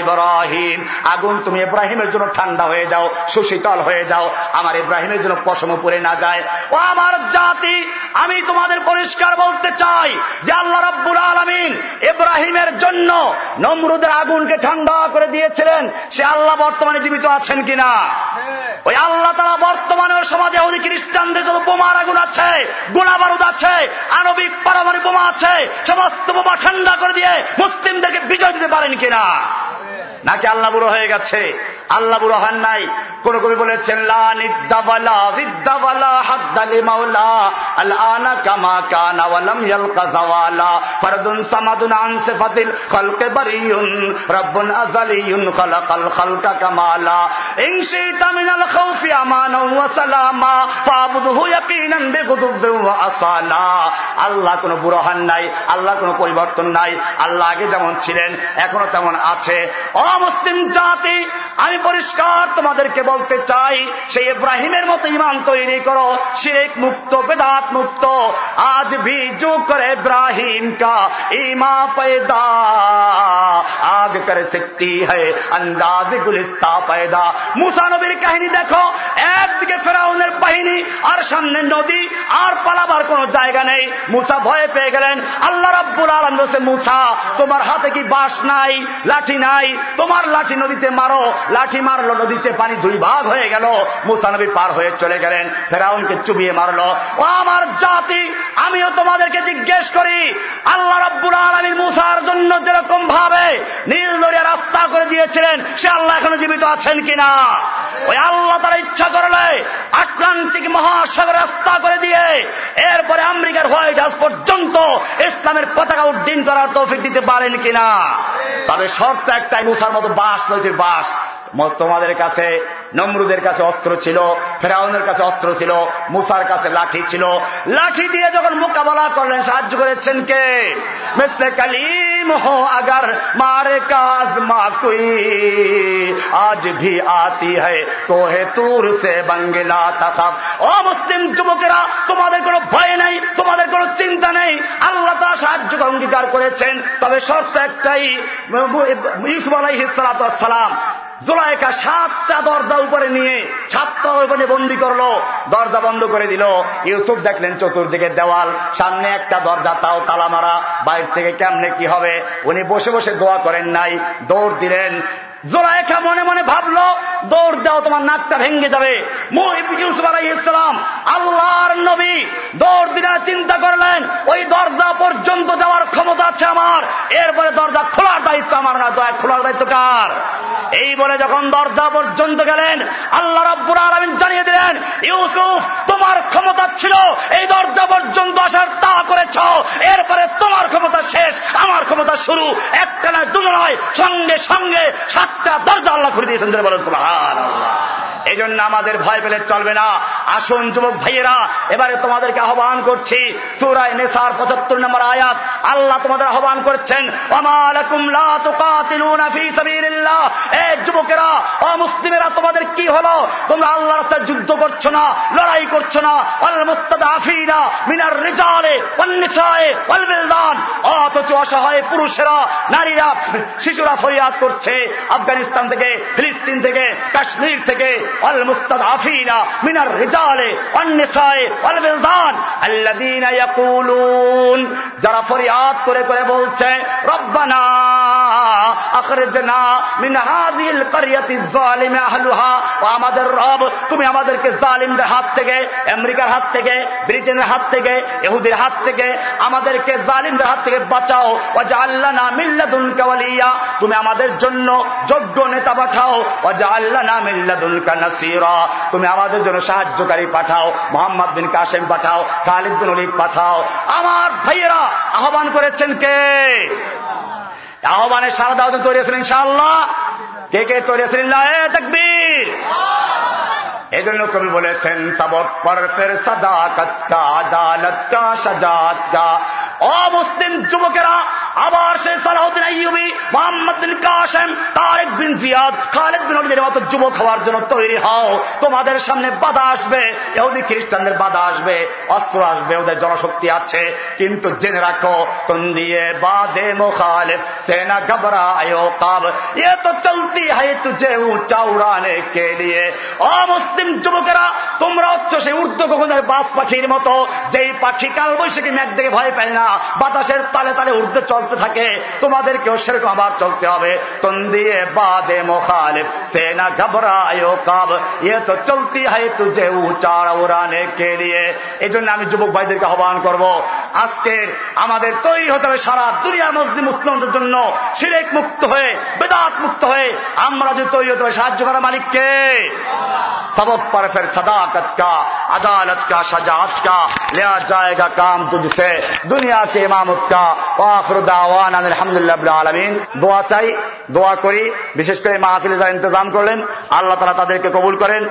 ইব্রাহিম। আগুন তুমি ইব্রাহিমের জন্য ঠান্ডা হয়ে যাও, সুশীতল হয়ে যাও। আমার ইব্রাহিমের জন্য পশম পড়ে না যায়। ও আমার জাতি, আমি তোমাদের পরিষ্কার বলতে চাই যে আল্লাহ রাব্বুল আলমিন ইব্রাহিমের জন্য নমরুদের আগুনকে ঠান্ডা করে দিয়েছিলেন সে আল্লাহ বর্তমানে জীবিত আছেন কিনা? ওই আল্লাহ তারা বর্তমানে সমাজে ওই খ্রিস্টানদের যত বোমার আগুন আছে গোলা বারুদ আছে আণবিক পারমাণবিক বোমা আছে সমস্ত বোমা ঠান্ডা করে দিয়ে মুসলিমদেরকে বিজয় দিতে পারেন কিনা? নাকি আল্লাহ বুড়ো হয়ে গেছে? আল্লাহ বুড়ো হন নাই। কোন কবি বলেছেন আল্লাহ কোন বুড়ো হন নাই, আল্লাহ কোন পরিবর্তন নাই। আল্লাহ আগে যেমন ছিলেন, এখনও তেমন আছে। অমুসলিম জাতি, আমি আমি পরিষ্কার তোমাদেরকে বলতে চাই সেই ইব্রাহিমের মতো ইমান তৈরি করো, শিরেক মুক্ত, বেদাত মুক্ত। আজ ভি করে ইব্রাহিম কা ইমা পেদা আগ করে সত্যি হয় আন্দাজ গুলিস্তা পেদা মুসানবীর কাহিনী দেখো, একদিকে ফেরাউনের বাহিনী, আর সামনে নদী, আর পালাবার কোন জায়গা নেই। মুসা ভয়ে পেয়ে গেলেন, আল্লাহ রব্বুল আলম বলছে, মুসা, তোমার হাতে কি বাস নাই, লাঠি নাই? তোমার লাঠি নদীতে মারো লাঠি মারলো, নদীতে পানি দুই ভাগ হয়ে গেল। মুসানবী পার হয়ে চলে গেলেন, ফেরাউনকে চুবিয়ে মারলো। ও আমার জাতি, আমিও তোমাদেরকে জিজ্ঞেস করি, আল্লাহ রব্বুল আলমী মুসার জন্য যেরকম ভাবে নীল দরিয়া রাস্তা করে দিয়েছিলেন, সে আল্লাহ এখনও জীবিত আছেন কিনা? ওই আল্লাহ তারা ইচ্ছা করলে আটলান্টিক মহাসাগর রাস্তা করে দিয়ে, এরপরে আমেরিকার হোয়াইট হাউস পর্যন্ত ইসলামের পতাকা উড্ডীন করার তৌফিক দিতে পারেন কিনা? তবে শর্ত একটাই, মুসার মতো বাস নদীর বাস তোমাদের কাছে নমরুদের কাছে অস্ত্র ছিল, ফেরাউনের কাছে অস্ত্র ছিল, মুসার কাছে লাঠি ছিল। লাঠি দিয়ে যখন মোকাবেলা করলেন, সাহায্য করেছেন কে? মিসলে কালিম হো আগার, মারে কাজ মা কুই আজ ভি আতি হয় কোহে তুর সে বাঙ্গিলা তাকাব ও মুসলিম যুবকেরা, তোমাদের কোনো ভয় নেই, তোমাদের কোনো চিন্তা নেই। আল্লাহ তারা সাহায্য অঙ্গীকার করেছেন। তবে শর্ত একটাই ইউসুফ আলাইহিস সালাম জোলাইকা সাতটা দরজা উপরে নিয়ে সাতটা উপরে বন্দি করল, দরজা বন্ধ করে দিল। ইউসুফ দেখলেন চতুর্দিকে দেওয়াল, সামনে একটা দরজা, তাও তালা মারা। বাইর থেকে কেমনে কি হবে? উনি বসে বসে দোয়া করেন নাই, দৌড় দিলেন। জোলাইখা মনে মনে ভাবলো, দৌড় দাও, তোমার নাকটা ভেঙ্গে যাবে। আল্লাহর নবী দৌড় দিনে চিন্তা করলেন, ওই দরজা পর্যন্ত যাওয়ার ক্ষমতা আছে আমার। এরপরে দরজা খোলার দায়িত্ব আমার না, দয়া খোলার দায়িত্ব কার? এই বলে যখন দরজা পর্যন্ত গেলেন, আল্লাহ রব্বুর আলমিন জানিয়ে দিলেন, ইউসুফ, তোমার ক্ষমতা ছিল, এই দরজা পর্যন্ত আসার তা করেছ। এরপরে তোমার ক্ষমতা শেষ, আমার ক্ষমতা শুরু। একটা নয়, দুটো নয়, সঙ্গে সঙ্গে সাতটা দরজা আল্লাহ খুলে দিয়েছেন বলেন এই জন্য আমাদের ভয় পেলে চলবে না। আসুন, যুবক ভাইয়েরা, এবারে তোমাদেরকে আহ্বান করছি, সুরায় নেসার পঁচাত্তর নম্বর আয়াত। আল্লাহ তোমাদের আহ্বান করছেন যুবকেরা অমুসলিমেরা তোমাদের কি হলো? তোমরা আল্লাহ রাস্তায় যুদ্ধ করছ না, লড়াই করছ না? আফিনা মিনার রেজালে অথচ অসহায় পুরুষেরা, নারীরা, শিশুরা ফরিয়াদ করছে। আফগানিস্তান থেকে ফিলিস্তিন থেকে, কাশ্মীর থেকে ওয়াল মুস্তাদাফিনা মিনার রিজালে ওয়ান নিসায়ে ওয়াল বিলদান ইয়াকুলুন। যারা ফরিয়াদ করে করে বলছে, রব্বানা আখরিজনা মিন হাযিল কারিয়াতি আহলুহা। আমাদের রব, তুমি আমাদেরকে জালিমদের হাত থেকে, আমেরিকার হাত থেকে, ব্রিটেনের হাত থেকে, ইহুদির হাত থেকে, আমাদেরকে জালিমদের হাত থেকে বাঁচাও। ও জাল্লানা মিল্লাদুন কাওয়ালিয়া তুমি আমাদের জন্য যোগ্য নেতা পাঠাও। তুমি আমাদের জন্য সাহায্যকারী পাঠাও, মোহাম্মদ বিন কাসেম পাঠাও, খালিদ বিন অলিদ পাঠাও। আমার ভাইয়েরা আহ্বান করেছেন কে? আহ্বানের সারা দাওয়াতে তৈরি আছেন ইনশাআল্লাহ। কে কে তৈরি আছেন তকবীর। এই জন্য কবি বলেছেন, সবক পর ফের সদাকত কা আদালত কা সাজাত কা অমুসলিম যুবকেরা আবার সে সালাউদ্দিন আইয়ুবি মোহাম্মদ বিন কাসেম, তারেক বিন জিয়াদ, খালেদ বিন অলিদের মতো যুবক হওয়ার জন্য তৈরি হও। তোমাদের সামনে বাধা আসবে এহুদি খ্রিস্টানদের বাধা আসবে, অস্ত্র আসবে, ওদের জনশক্তি আছে। কিন্তু জেনে রাখো তুম দিয়ে বাদে মুখালিফ, সেনা ঘবরায় কাব। এ তো চলতি হয় তুঝে উঁচা উড়ানে কে লিয়ে অমুসলিম যুবকেরা, তোমরা হচ্ছে সেই ঊর্ধ্ব গগনের বাস পাখির মতো। যেই পাখি কাল বৈশাখী মেঘ দেখে ভয় পায় না, বাতাসের তালে তালে উর্ধে চলতে থাকে তোমাদেরকেও সেরকম আবার চলতে হবে তন দিয়ে বাদে মোখালিফ সেনা ঘবরায় কাব এ তো চলতি হয় তুঝে উচার উড়ানে কে নিয়ে এই জন্য আমি যুবক ভাইদেরকে আহ্বান করব আজকে আমাদের তৈরি হতে হবে সারা দুনিয়ার মসজিদ মুসলিমদের জন্য সিরেক মুক্ত হয়ে বেদাত মুক্ত হয়ে আমরা যদি তৈরি হতে হবে সাহায্য করা মালিককে सबक पर फिर सदाकत का अदालत का शजात का लिया जाएगा काम तुझसे दुनिया के इमामत का वाखर দোয়া চাই, দোয়া করি। বিশেষ করে মাহফিল যা ইন্তজাম করলেন, আল্লাহ তালা তাদেরকে কবুল করেন।